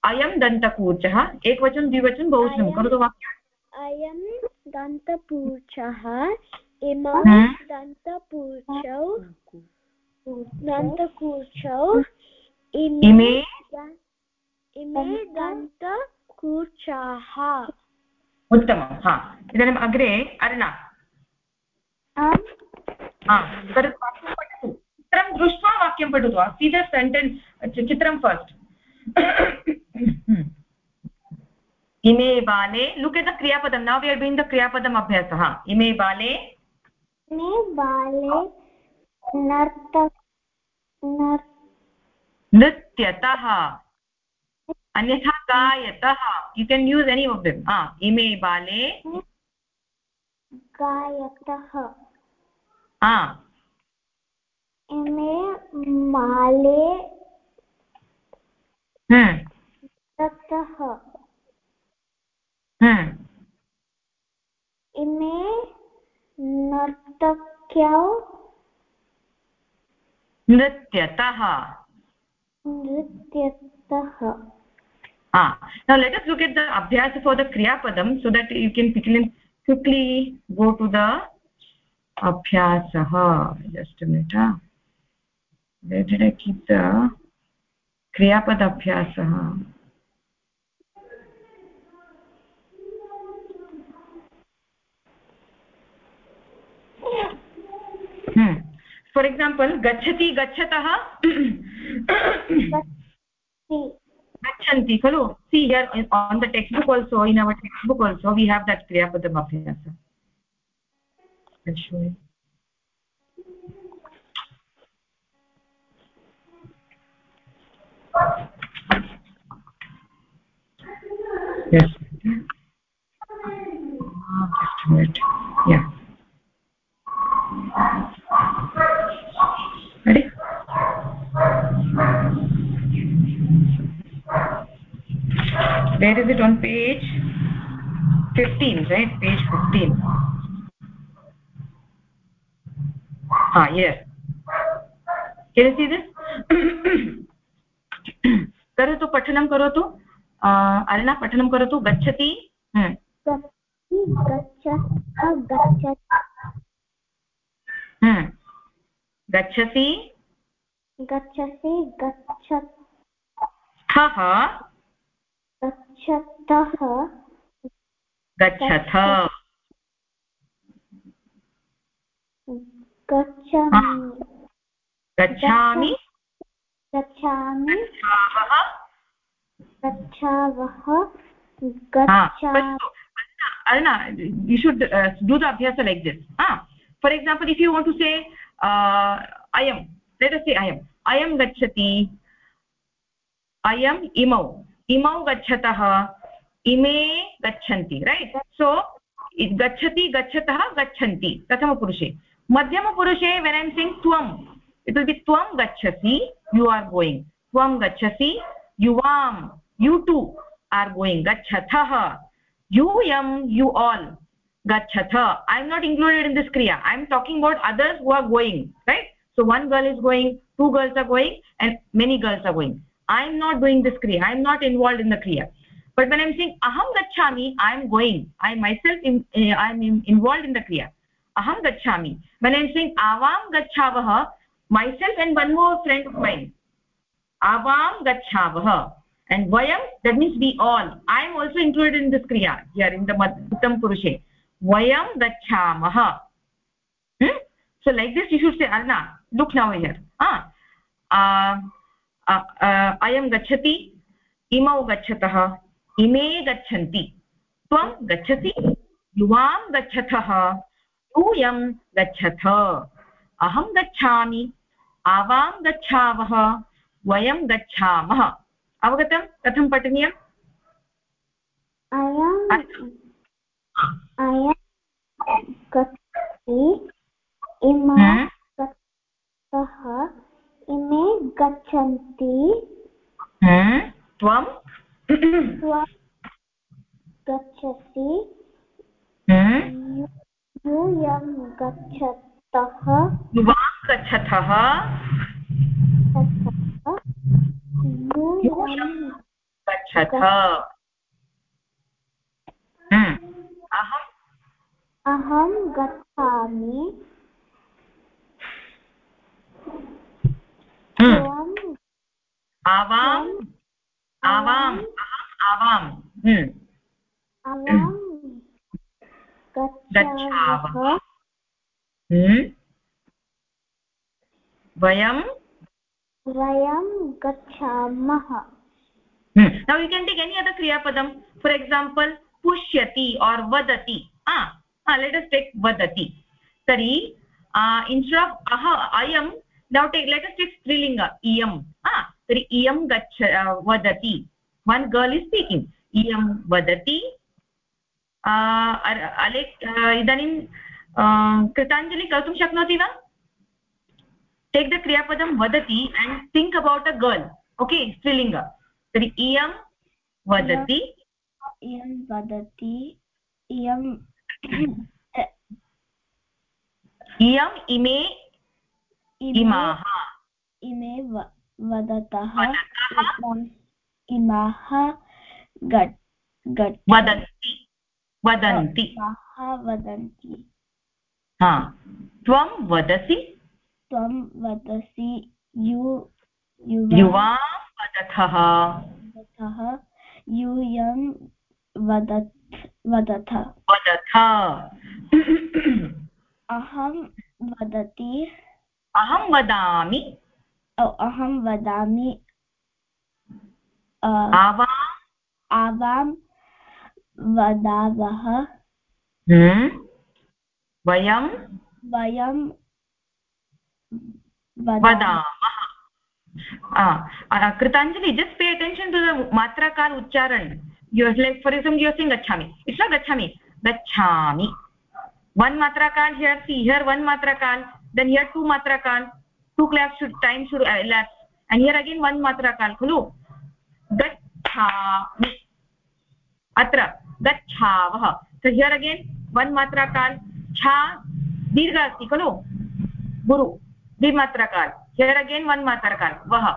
A: अयं दन्तकूर्चः एकवचनं द्विवचनं बहुवचनं करोतु वाक्यम्
B: अयं दन्तपूर्चः इमौ हम्म। दन्तपूर्चौ दन्तकूर्चौ
A: इमे
B: इमे दन्तकूर्चाः
A: उत्तमं हा। इदानीम् अग्रे अर्णा। चित्रं दृष्ट्वा वाक्यं पठतु अस्ति द सेण्टेन्स् चित्रं फस्ट् इमे बाले लुक् एट् द क्रियापदं। नौ वि आर् डूयिङ्ग् द क्रियापदम् अभ्यासः। इमे बाले।
B: इमे बाले नर्त
A: नृत्यतः। अन्यथा गायतः। You can use any of them हा इमे बाले।
B: गायतः।
A: इमे
B: माले। ततः इमे नर्तक्यौ।
A: नृत्यतः।
B: नृत्यतः
A: ah now let us look at the abhyas for the kriya padam so that you can quickly go to the abhyasah just a minute huh? where did i keep the kriya pad abhyasah hmm for example gachati gachatah gachanti khalo see here on the textbook also in our textbook also we have that kriya padam abhyasa i'll yes. Ah, just a minute. Yeah where is it on page 15 right page 15 ah yes can you see this करोतु पठनं करोतु अरुणा पठनं करोतु गच्छति गच्छसि
B: गच्छसि गच्छत्
A: स्थः
B: गच्छतः
A: गच्छथ।
B: गच्छामि।
A: गच्छामि।
B: गच्छावः।
A: गच्छामि। यु शुड् डू द अभ्यास like this for example if you want to say अयं लेट् अस् से अयम् अयं गच्छति। अयम् इमौ इमौ गच्छतः, इमे गच्छन्ति रैट् सो गच्छति, गच्छतः, गच्छन्ति, प्रथमपुरुषे। मध्यमपुरुषे वेन् ऐम् सिङ्ग् त्वम् इट् विल् बि त्वं गच्छसि यु आर् गोयिङ्ग् त्वं गच्छसि, युवां यु टु आर् गोयिङ्ग् गच्छथः यूयं you all गच्छथ। I am not included in this क्रिया I am talking about others who are going right so one girl is going two girls are going and many girls are going i am not doing this kriya i am not involved in the kriya but when i'm saying aham gachami i am going i myself in, uh, i am involved in the kriya aham gachami when i'm saying avam gachavah myself and one more friend of mine avam gachavah and vayam that means we all i am also included in this kriya here in the uttam purushe vayam gachamah hmm? so like this you should say arna look now here ah uh, अयं गच्छति इमौ गच्छतः इमे गच्छन्ति त्वं गच्छति युवां गच्छतः यूयं गच्छथ। अहं गच्छामि आवां गच्छावः वयं गच्छामः। अवगतं? कथं पठनीयम्?
B: इमे गच्छन्ति।
A: त्वं?
B: गच्छसि। यूयं गच्छतः।
A: युवां गच्छतः। गच्छथ अहम्
B: अहं गच्छामि।
A: आवाम् आवाम् आवाम्
B: गच्छावः
A: वयं
B: वयं गच्छामः।
A: Now you can take any other क्रियापदं फार् एक्साम्पल् पुष्यति और् वदति लेट् अस् टेक् वदति तर्हि इन्स्ट्रा अह अयं नौ टेक् लेट् अस् टेक् स्त्रीलिङ्ग इयं iyam gach uh, vadati one girl is speaking. iyam vadati अले इदानीं कृताञ्जलि कर्तुं शक्नोति वा? टेक् द क्रियापदं वदति and think about a girl okay स्त्रीलिङ्ग। तर्हि इयं वदति।
B: इयं वदति। इयं
A: इयम् इमे इमाः
B: इमे। वदतः इमाः
A: वदन्ति। वदन्ति।
B: वदन्ति।
A: हा। त्वं वदसि।
B: त्वं वदसि यु
A: युवां वदथः।
B: यूयं वदत् वदथ।
A: वदथ।
B: अहं वदति।
A: अहं वदामि।
B: अहं वदामि आवां? वदावः।
A: हम्म। वयं?
B: वयं
A: वदामः। Kritanjali just pay attention to the मात्राकार उच्चारण. You like for example you sing गच्छामि. इट्स् नाट् गच्छामि. गच्छामि. One matrakaal here see here one matrakaal then here two matrakaal two class should time should elapse and here again one matrakaal khulu gachhami atra gachhavah so here again one matrakaal cha dirgha asti khulu guru द्विमात्रकाल here again one matrakaal vah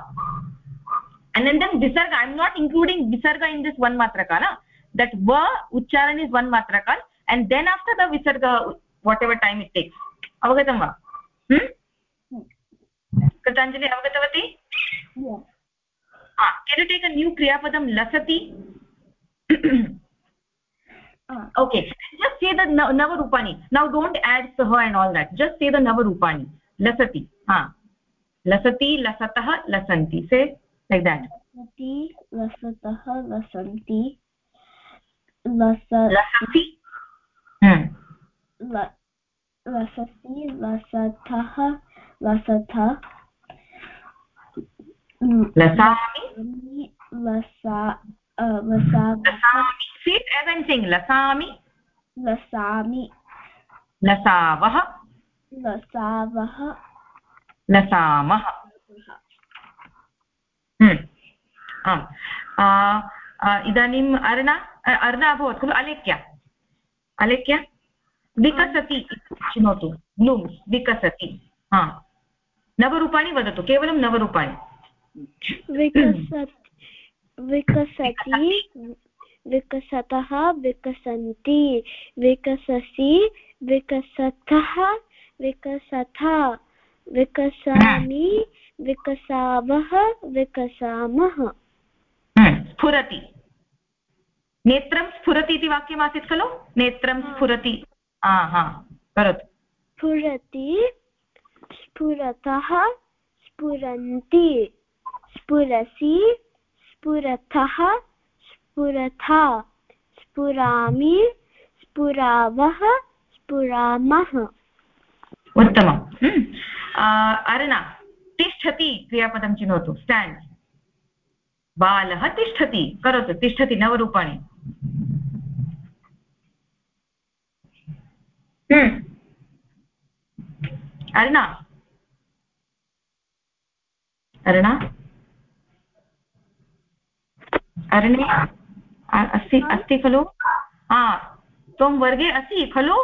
A: and then, then visarga i am not including visarga in this one matra matrakala that va uchcharan is one matrakal and then after the visarga whatever time it takes avagatam va hmm कृतांजलि अवगतवती? Can you new
B: क्रियापदं
A: लसति? Okay just say the नवरूपाणि. Now don't add सह and all that just say the नवरूपाणि. लसति. हा. लसति लसतः लसन्ति. से लैक् देट्
B: लसतः लसन्ति हम्म. लसति? लसतः लसथ
A: लसामि
B: लसा
A: लसामि लसामि
B: लसामि
A: लसावः
B: लसावः
A: लसामः आम् इदानीम् अर्णा अर्णा अभवत् खलु? अलेख्या? अलेख्य? विकसति शृणोतु ब्लूम्स् विकसति. हा. नवरूपाणि वदतु केवलं नवरूपाणि।
B: विकसति विकसतः विकसन्ति। विकससि विकसतः विकसथ विकसामि विकसावः विकसामः।
A: स्फुरति। नेत्रं स्फुरति इति वाक्यमासीत् खलु? नेत्रं स्फुरति। हा हा करोतु।
B: स्फुरति स्फुरतः स्फुरन्ति। स्फुरसि, स्फुरथः, स्फुरथा। स्फुरामि, स्फुरावः, स्फुरामः।
A: उत्तमम्। अरुणा, तिष्ठति क्रियापदं चिनोतु। स्टाण्ड्। बालः तिष्ठति। करोतु, तिष्ठति नवरूपाणि। हम्म। अर्णा? अर्णा अस्ति अस्ति खलु? हा त्वं वर्गे असि खलु?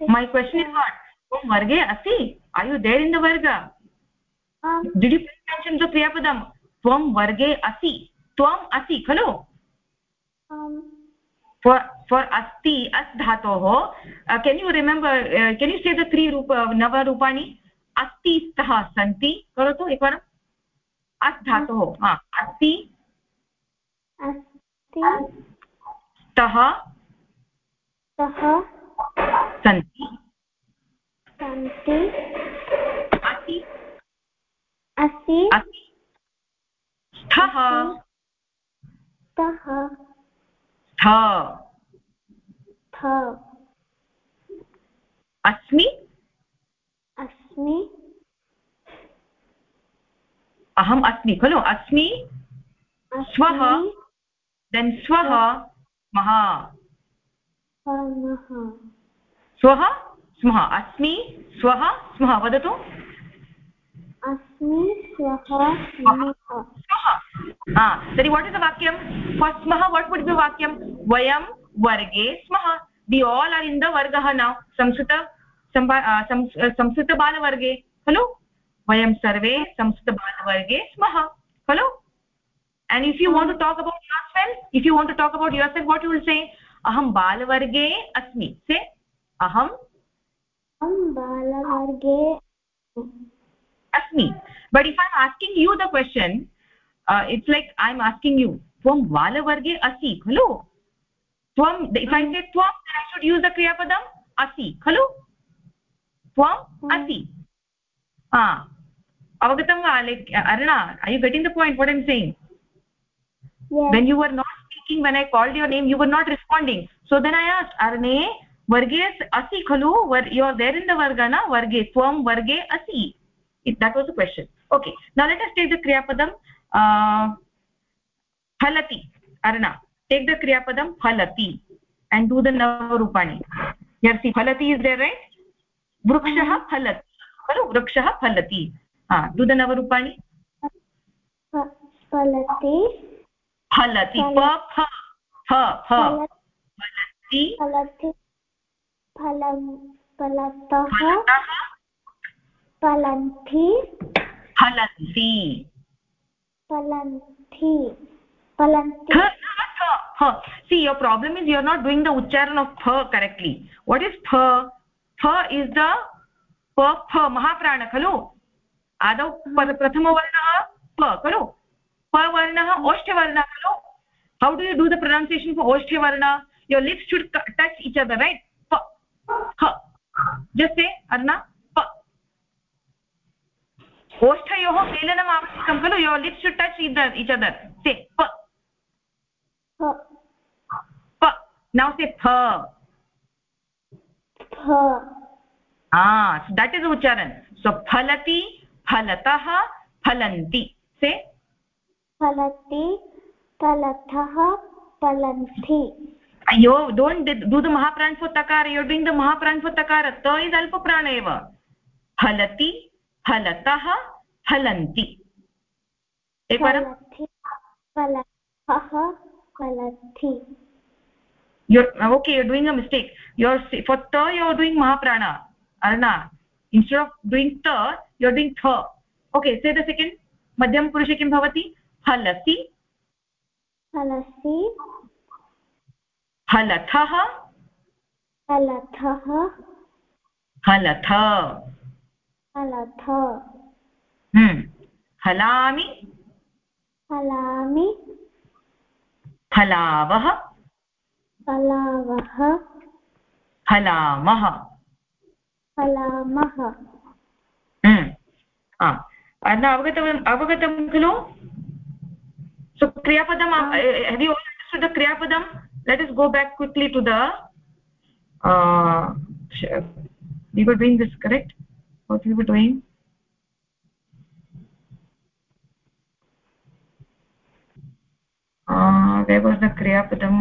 A: मै क्वशन् इस् वाट् त्वं वर्गे असि? I you there in the वर्ग? डिड् यु मेन्शन् द क्रियापदं त्वं वर्गे असि। त्वम् असि खलु? For for asti as dhatoh uh, can you remember uh, can you say the three rupa nava rupani asti stah santi karotu ekvaram as dhatoh ha asti
B: asti
A: stah
B: stah
A: santi
B: santi
A: asti
B: asti
A: asti stah
B: stah
A: थ।
B: थ।
A: अस्मि?
B: अस्मि।
A: अहम् अस्मि खलु? अस्मि स्वः then स्वः स्मः
B: स्मः
A: स्वः स्मः। अस्मि स्वः स्मः वदतु
B: अस्मि स्वः स्मः
A: स्वः अस्मि श्वः तर्हि वाक्यम? इस् वाक्यं स्मः वाट् वुड् बि वर्गे, स्म. The all are in the वर्ग नाउ संस्कृत संस्कृतबालवर्गे खलु वयं सर्वे संस्कृतबालवर्गे स्मः. खलु and if you want to about your your if you want to talk about your self what you'll say अहं बालवर्गे अस्म. से
B: अहं बालवर्गे
A: asmi but if i'm asking you the question uh, it's like i'm asking you tvam balvarge asi khalo tvam if i say tvam then i should use the kriya padam asi khalo tvam asi ah avagatam va like arna are you getting the point what i'm saying yes. when you were not speaking when i called your name you were not responding so then i asked arne varge asi khalu you are there in the varga na varge tvam varge asi it, that was the question okay now let us take the kriya padam uh, phalati arna take the kriya padam phalati and do the navarupani here see phalati is there right vrukshah halati phalati खलु वृक्षः फलति do the navarupani
B: फलति
A: फलति प फ फ फ फलति
B: फलति फलं फलतः फलन्ति
A: फलन्ति
B: फलन्ति फलन्ति
A: see your problem is you're not doing the uchcharan of pha correctly what is pha pha is the pa pha mahaprana khalu adau prathamavarnah pa khalu पवर्णः ओष्ठवर्णः खलु how do you do the pronunciation for oshthavarna your lips should touch each other right pa ha just say arna ओष्ठयोः मेलनम् आवश्यकं खलु? Your lips to touch इद each से प.
B: नौ
A: से फ that is उच्चारन् सो फलति फलतः फलन्ति से
B: फलति फलतः फलन्ति
A: यो डोण्ट् डु द महाप्राण् तकार यो डुङ्ग् द महाप्राण् फोर् तकार त इस् अल्पप्राण एव फलति हलतः हलन्ति एकवारं okay you doing a mistake your for त यु आर् डुङ्ग् महाप्राण अर्णा इन्स्टेड् आफ् डुङ्ग् त यु आर् डुङ्ग् थ ओके से द सेकेण्ड् मध्यमपुरुषे किं भवति
B: हलसि
A: हलथः
B: हलथ
A: हलथ हलामि
B: हलामि
A: हलावः
B: हलावः
A: हलामः
B: हलामः
A: अधुना अवगतवान् अवगतं खलु? सो क्रियापदम् हरि ओ द क्रियापदं let is go back quickly to the you good being this correct what we were doing. Uh where was the kriyapadam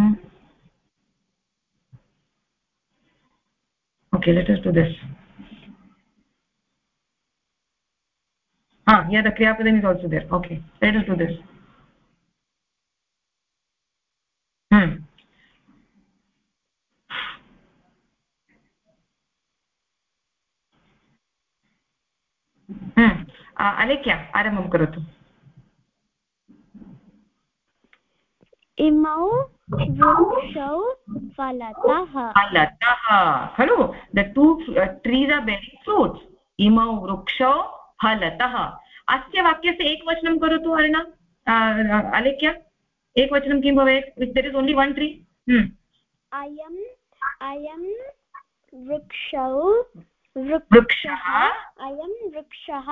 A: okay let us do this. Ah yeah the kriyapadam is also there. Okay let us do this Alekhya आरम्भं करोतु
B: इमौ वृक्षौ फलतः
A: फलतः खलु the two trees are bearing fruits इमौ वृक्षौ फलतः अस्य वाक्यस्य एकवचनं करोतु अर्णा अलेख्या एकवचनं किं भवेत् which there is only one tree
B: अयम् अयं वृक्षौ
A: वृक्षः
B: अयं वृक्षः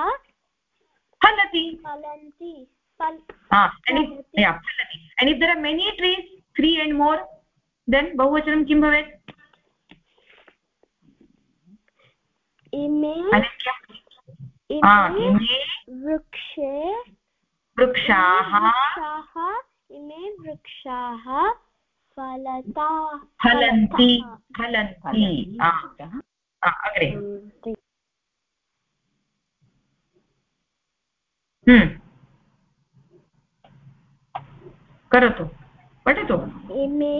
A: फलति
B: फलन्ति
A: and if there are many trees three and more then बहुवचनं किं भवेत्
B: इमे
A: इमे
B: वृक्षे
A: वृक्षाः
B: वृक्षाः इमे वृक्षाः फलता
A: फलन्ति फलन्ति अग्रे करोतु पठतु
B: इमे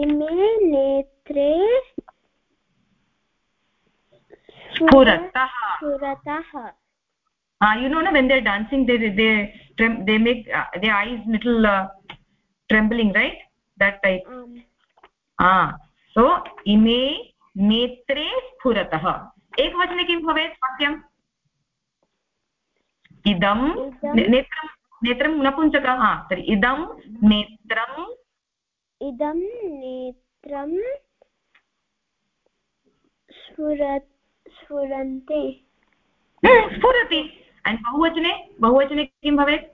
B: इमे नेत्रे
A: स्फुरतः
B: स्फुरतः
A: uh, you know no, when they're dancing they they they make uh, their eyes little uh, trembling right that type um. ah so ime नेत्रे स्फुरतः एकवचने किं भवेत् वाक्यम् इदं नेत्रं नेत्रं नपुंसकः हा तर्हि इदं नेत्रम्
B: इदं नेत्रं स्फुर स्फुरन्ति।
A: स्फुरति। अण्ड् बहुवचने बहुवचने किं भवेत्?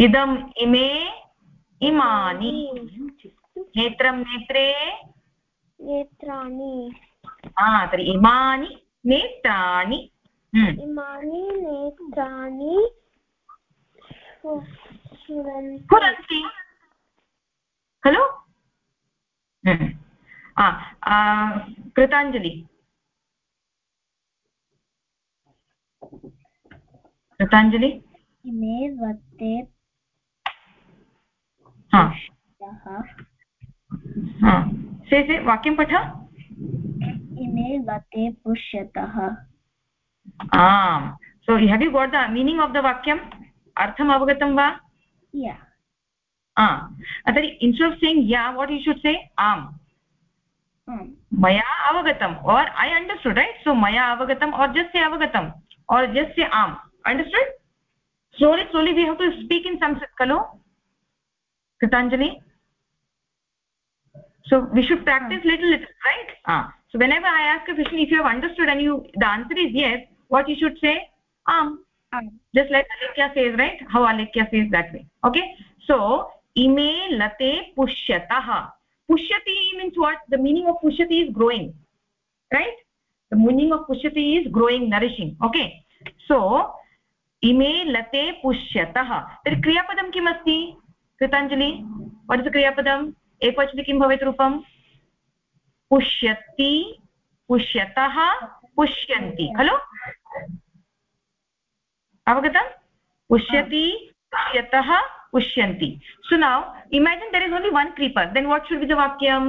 A: इदम् इमे इमानि। नेत्रं नेत्रे।
B: नेत्राणि।
A: तर्हि इमानि। नेत्राणि।
B: हम्म। इमानि नेत्राणि
A: स्फुरन्ति खलु हम्म। कृताञ्जलि। कृताञ्जलि।
B: इमे वत्ते
A: से से वाक्यं पठ।
B: इमे वते पुष्यतः।
A: आम्। So have you got the meaning of the वाक्यम्? अर्थम् अवगतं वा? तर्हि इन्स्ट् आफ् सेङ्ग् या वाट् यु शुड् से आम्। मया अवगतम् or I understood right so मया अवगतम् और् जस्य अवगतम् और् जस्य आम्। Understood slowly slowly we have to speak in sanskrit kalo kritanjali so we should practice little little right? ah so whenever i ask a question if you have understood and you the answer is yes what you should say um, um. just like alekya says right how alekya says that way okay so ime late pushyatah pushyati means what the meaning of pushyati is growing right the meaning of pushyati is growing nourishing okay so इमे लते पुष्यतः तर्हि क्रियापदं किम् अस्ति कृताञ्जलि वदतु क्रियापदम् एकवचने किं भवेत् रूपं पुष्यति पुष्यतः पुष्यन्ति। खलु? अवगतम् पुष्यति पुष्यतः पुष्यन्ति। So now imagine there is only one creeper then what should be the वाक्यं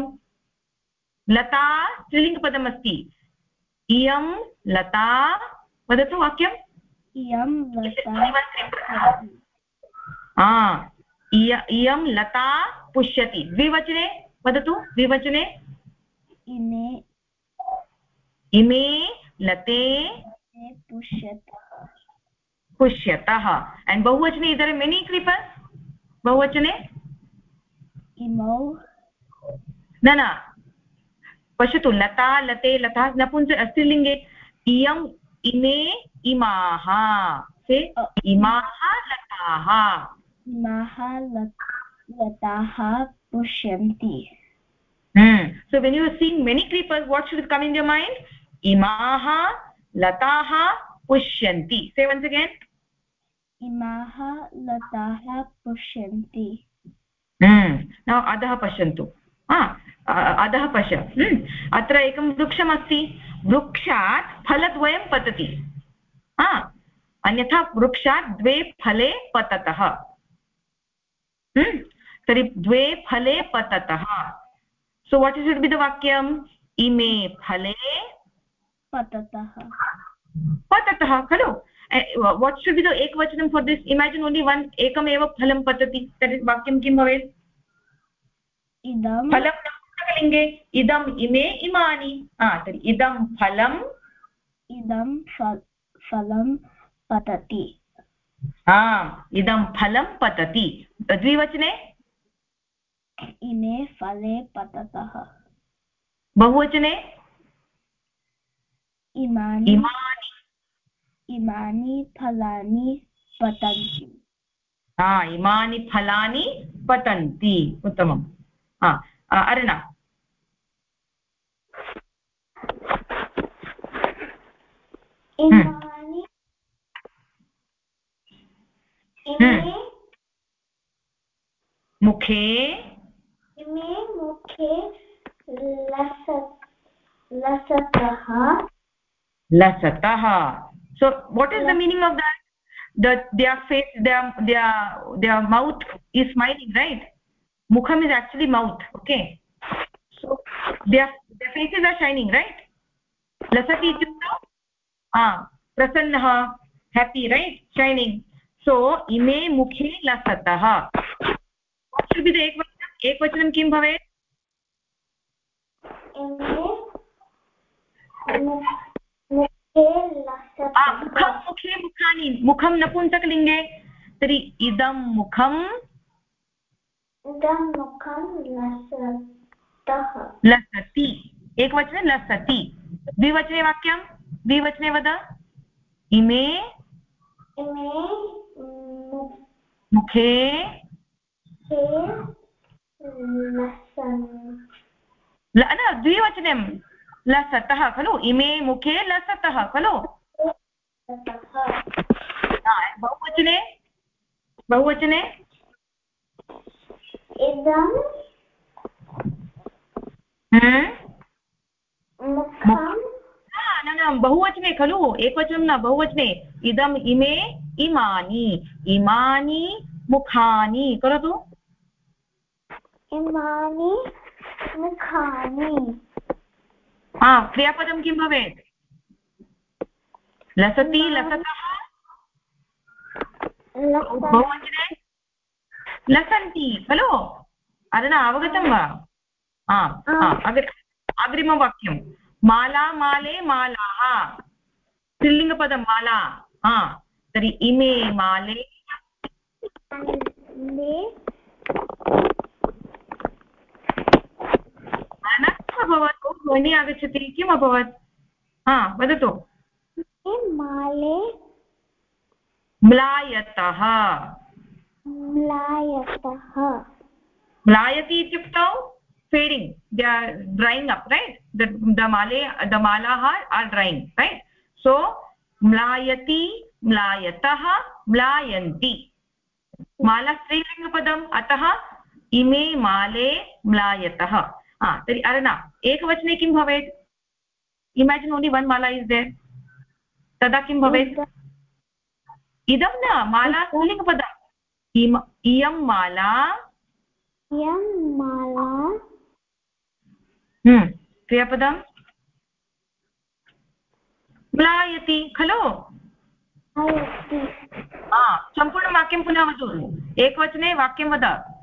A: लता स्त्रीलिङ्गपदमस्ति इयं लता वदतु वाक्यम्
B: इयं
A: इयं लता पुष्यति द्विवचने वदतु द्विवचने
B: इमे
A: इमे लते
B: पुष्यतः।
A: पुष्यतः। एण्ड् बहुवचने इदर् मेनि क्रीपर् बहुवचने?
B: इमौ।
A: न न। पश्यतु लता लते लता नपुंस स्त्रीलिङ्गे इयम् इमे इमाः। से इमाः लताः।
B: इमाः लताः पुष्यन्ति।
A: So when you are seeing many creepers what should come in your mind imaha lataha pushyanti say once again
B: imaha lataha pushyanti
A: hmm now adah pashyantu ha अधः पश्य अत्र एकं वृक्षमस्ति वृक्षात् फलद्वयं पतति हा अन्यथा वृक्षात् द्वे फले पततः तर्हि द्वे फले पततः so what is it be the वाक्यम् इमे फले
B: पततः
A: पततः खलु वाट् शुड् बि द एकवचनं for this imagine only one एकमेव फलं पतति तर्हि वाक्यं किं भवेत् फलं पुस्तकलिङ्गे इदम् इमे इमानि तर्हि इदं फलम्
B: इदं फलं पतति
A: आम् इदं फलं पतति द्विवचने
B: इमे फले पततः।
A: बहुवचने?
B: इमानि। इमानि। इमानि फलानि पतन्ति।
A: हा इमानि फलानि पतन्ति। उत्तमं हा अरुणा।
B: इमानि। इमे
A: मुखे।
B: इमे मुखे लस लसतः
A: लसतः so what is the meaning of that the their face their their their mouth is smiling right mukham is actually mouth okay so their their faces are shining right lasati ityukta ah prasannah happy right shining so ime mukhe lasatah what should be the ekvachanam ekvachanam kim bhavet मुखं मुखे मुखानि मुखं नपुंसकलिङ्गे तर्हि इदं मुखम्
B: इदं मुखं लसति।
A: एकवचने लसति। द्विवचने वाक्यं? द्विवचने वद। इमे
B: इमे
A: मुखे न द्विवचनं लसतः खलु इमे मुखे लसतः खलु बहुवचने बहुवचने? न न बहुवचने खलु एकवचनं न बहुवचने इदम् इमे इमानि इमानि मुखानि करोतु
B: इमानि मुखानि
A: हा क्रियापदं किं भवेत्? लसति लसतः? बहुवचने लसन्ति खलु? अधुना अवगतं वा? अग्रे अग्रिमवाक्यं। माला माले मालाः। स्त्रीलिङ्गपदं माला। हा तर्हि इमे माले। अभवत् ध्वनि आगच्छति किम् अभवत् हा वदतु
B: माले
A: म्लायतः।
B: म्लायतः।
A: म्लायति इत्युक्तौ fading drying up right the Male the मालाः आर् ड्रैङ्ग् रैट् सो म्लायति म्लायतः म्लायन्ति माला स्त्रीलिङ्गपदम् अतः इमे माले म्लायतः हा तर्हि अरणा एकवचने किं भवेत्? इमेजिन् ओन्लि वन् माला इस् देर् तदा किं भवेत्? इदं न माला स्त्रीलिङ्गपदम् इम इयं माला।
B: इयं माला।
A: हम्म, क्रियापदं। म्लायति खलु? सम्पूर्णं वाक्यं पुनः वदतु। एकवचने वाक्यं वद।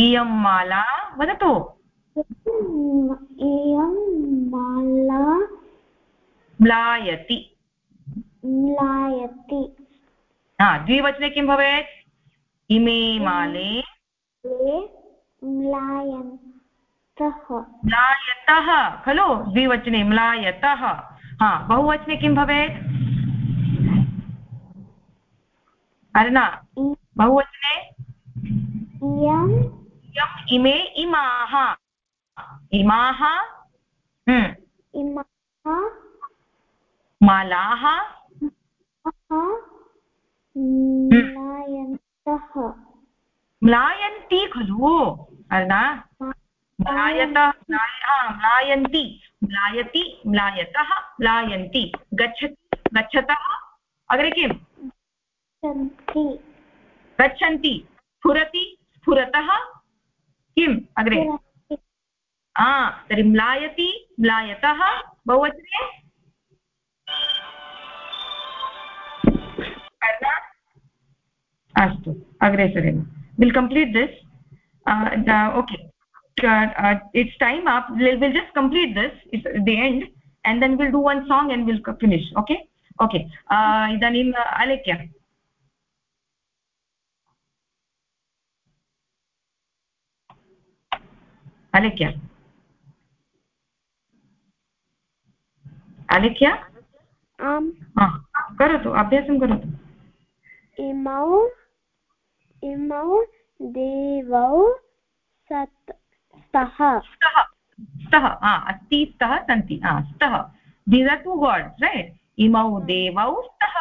A: इयं माला वदतु।
B: इयं माला
A: म्लायति।
B: म्लायति।
A: हा द्विवचने किं भवेत्? इमे माले।
B: म्लायन्तः।
A: म्लायतः खलु? द्विवचने म्लायतः। हा बहुवचने किं भवेत्? अरुणा बहुवचने?
B: इयं
A: इयम् इमे इमाः इमाः।
B: इमाः
A: मालाः
B: म्लायन्तः
A: म्लायन्ति खलु म्लायत म्लायन्ति म्लायति म्लायतः म्लायन्ति गच्छति गच्छतः अग्रे किम् गच्छन्ति स्फुरति स्फुरतः किम्? अग्रे। तर्हि म्लायति, म्लायतः, बहुवचने। अस्तु, अग्रे सरे will complete this okay it's time up will just complete this is the end and then will do one song and will finish okay okay इदानीम् अलेख्य। अलिख्य अलिख्य
B: आम्
A: करोतु अभ्यासं करोतु
B: इमौ इमौ देवौ सत् स्तः।
A: स्तः स्तः अस्ति स्तः सन्ति स्तः। These are two words right इमौ देवौ स्तः।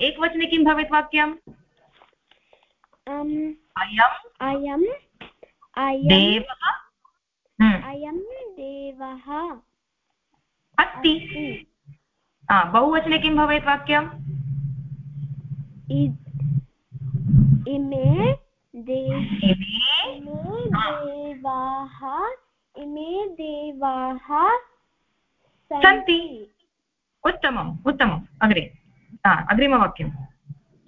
A: एकवचने किं भवेत् वाक्यम्? अयम्। देवः?
B: अयं देवः
A: अस्ति। बहुवचने किं भवेत् वाक्यम्?
B: इमे देवाः इमे देवाः
A: सन्ति। उत्तमम् उत्तमम् अग्रे। अग्रिमवाक्यम्।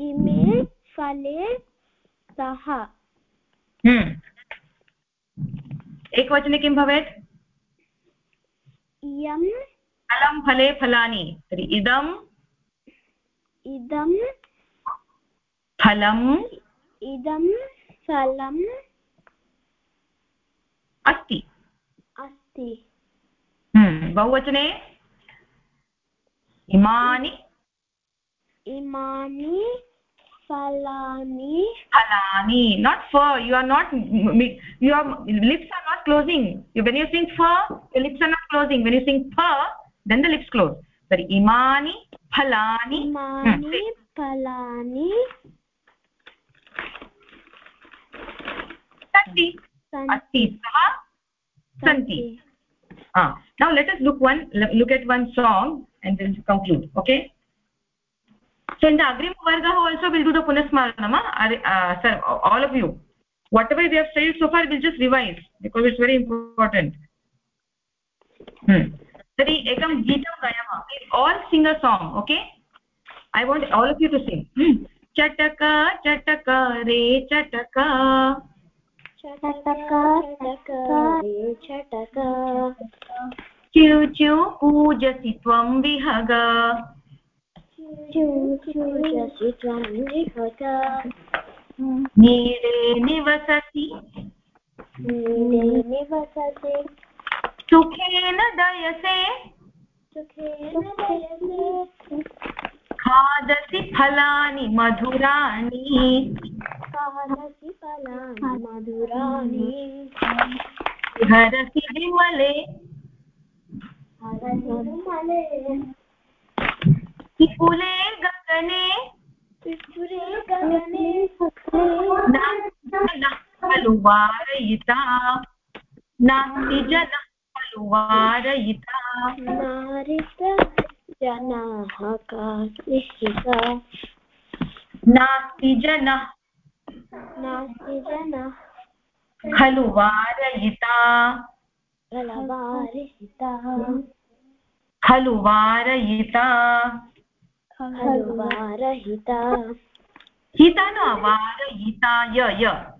B: इमे फले स्तः
A: हम्म। एकवचने किं भवेत्?
B: इयं
A: फलं फले फलानि। तर्हि इदम्।
B: इदं
A: फलम्।
B: इदं फलम्।
A: अस्ति।
B: अस्ति।
A: हम्म, बहुवचने। इमानि।
B: इमानि। falani
A: falani not fur. You are not your lips are not closing. When you sing fur your lips are not closing. When you sing fur then the lips close. Sorry imani falani
B: imani hmm.
A: Santi. santi. Santi. Ah. Now let us look one look at one song and then conclude. Okay? So in the agrim varga also will do the punasmaranam uh, sir all of you whatever we have studied so far we'll just revise because it's very important hmm तर्हि एकं गीतं गायामः all sing a song okay i want all of you to sing hmm. चटक चटक रे चटक
B: चटक चटक रे चटक
A: च्यू च्यू पूजसि त्वं विहग
B: पूजसि त्वं विहग
A: नीरे निवसति।
B: नीरे निवसति
A: सुखेन दयसे।
B: सुखेन दयसे
A: खादसि फलानि मधुराणि।
B: खादसि फलानि मधुराणि
A: हरसि विमले
B: विमले।
A: विपुले गगने
B: विपुले गगने
A: खलु वारयिता नास्ति जनः खलु वारयिता
B: नारित जनाः काशिका
A: नास्ति जनः
B: नास्ति जनः
A: खलु वारयिता खलु वारयिता
B: वारहिता।
A: हिता न वारयिता य य।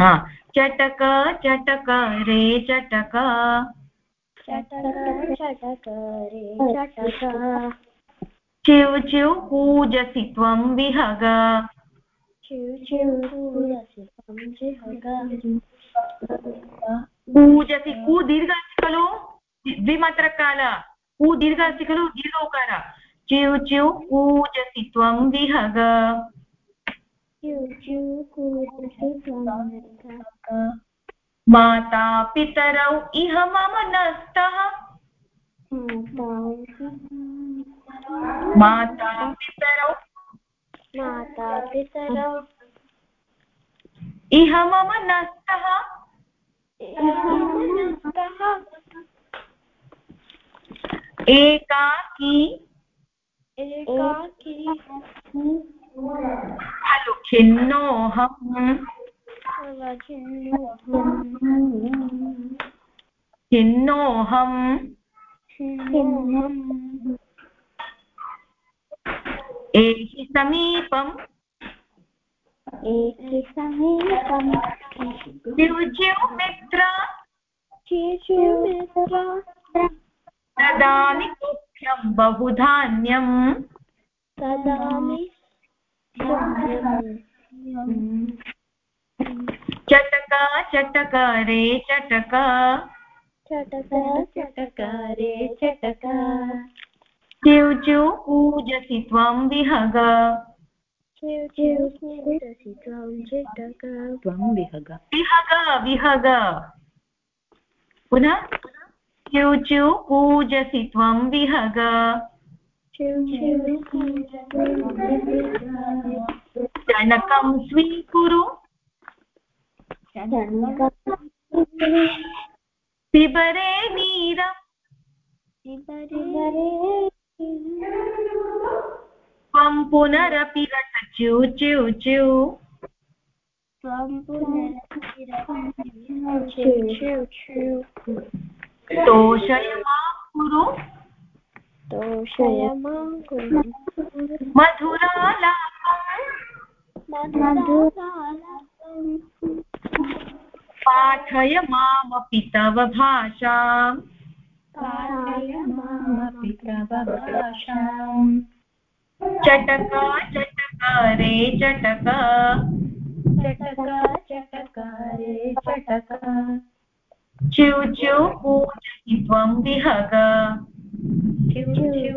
A: हा चटक चटक रे चटक।
B: चटक चटक रे चटक।
A: चिव चिव पूजसि त्वं विहग।
B: चिव त्वं
A: कू दीर्घ खलु द्विमात्रकाल कू दीर्घ अस्ति खलु दीर्घोकार चिव चिव पूजसि त्वं विहग माता पितरौ इह मम नस्तः माता पितरौ
B: माता पितरौ
A: इह मम नस्तः एकाकी।
B: एकाकी।
A: खलु खिन्नोऽहम् खिन्नोऽहम् एहि समीपम्
B: एकसमीपम्
A: युज्यु मित्र।
B: चेषु
A: ददामि तुभ्यं बहुधान्यम्।
B: ददामि
A: चटक चटकारे चटका।
B: चटका चटकारे चटक। चिव्चु
A: पूजसि त्वं विहग।
B: विहग।
A: विहग विहग। पुनः? च्यू च्यू कूजसि त्वं विहग। चणकं स्वीकुरु। पिबरे नीरम्। त्वं पुनरपि रट च्यू च्यू च्यू तोषय माँ कुरु
B: तोषय माँ कुरु
A: मधुरालापम्। पाठय मामपि तव भाषाम्। चटक चटक रे चटक। च्यू च्यू कूजसि त्वं विहग।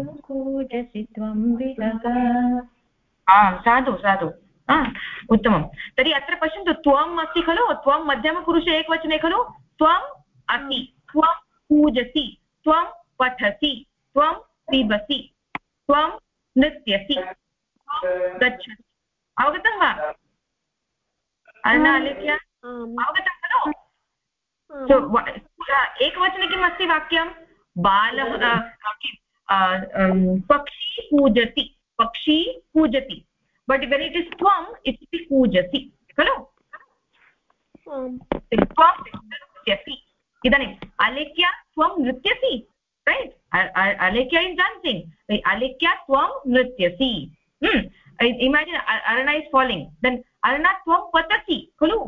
B: कूजसि त्वं विहग।
A: आम् साधु साधु। उत्तमं तर्हि अत्र पश्यन्तु त्वम् अस्ति खलु? त्वं मध्यमपुरुषे एकवचने खलु? त्वम् असि। त्वं पूजसि त्वं पठसि। त्वं पिबसि। त्वं नृत्यसि गच्छसि अवगतं? वा अर्णालेख्य अवगतं खलु? एकवचने किम् अस्ति वाक्यं? बालः पक्षी पूजति। पक्षी पूजति। बट् वेन् इट् इस् त्वम् इस् पूजसि खलु? त्वं नृत्यसि इदानीम् अलेख्या त्वं नृत्यसि right Alekhya is dancing Alekhya त्वं नृत्यसि imagine Arna is falling then Arna त्वं पतसि खलु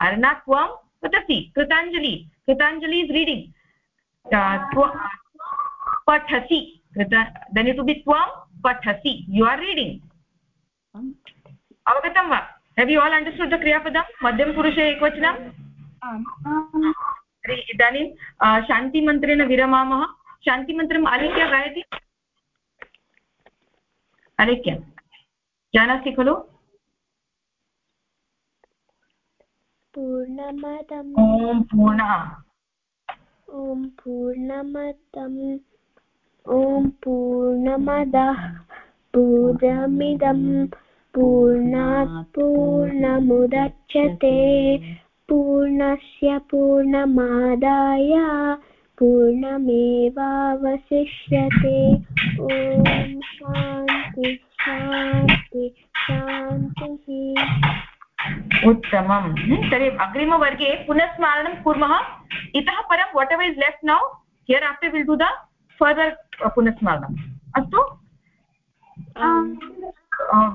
A: अर्णा त्वं पतसि कृताञ्जलि कृताञ्जलि इस् रीडिङ्ग् पठसि देन् इट् बि त्वं पठसि यु आर् रीडिङ्ग् अवगतं वा have you all understood the क्रियापदं मध्यमपुरुषे एकवचनं तर्हि इदानीं शान्तिमन्त्रेण विरमामः। शान्तिमन्त्रम् आलिख्य गायति। आलिख्य। जानाति खलु?
B: पूर्णमदम्
A: ॐ पूर्णः।
B: ॐ पूर्णमदम् ॐ पूर्णमदः। पूर्णमिदं। पूर्णात् पूर्णमुदच्यते पूर्णस्य पूर्णमादाय पूर्णमेवावशिष्यते। ॐ शान्ति शान्ति शान्तिः।
A: उत्तमं तर्हि अग्रिमवर्गे पुनः स्मारणं कुर्मः। इतः परं whatever is left now hereafter will do the further पुनस्मारणम्। अस्तु?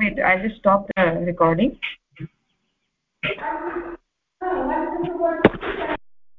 A: Wait I will stop the recording what is the word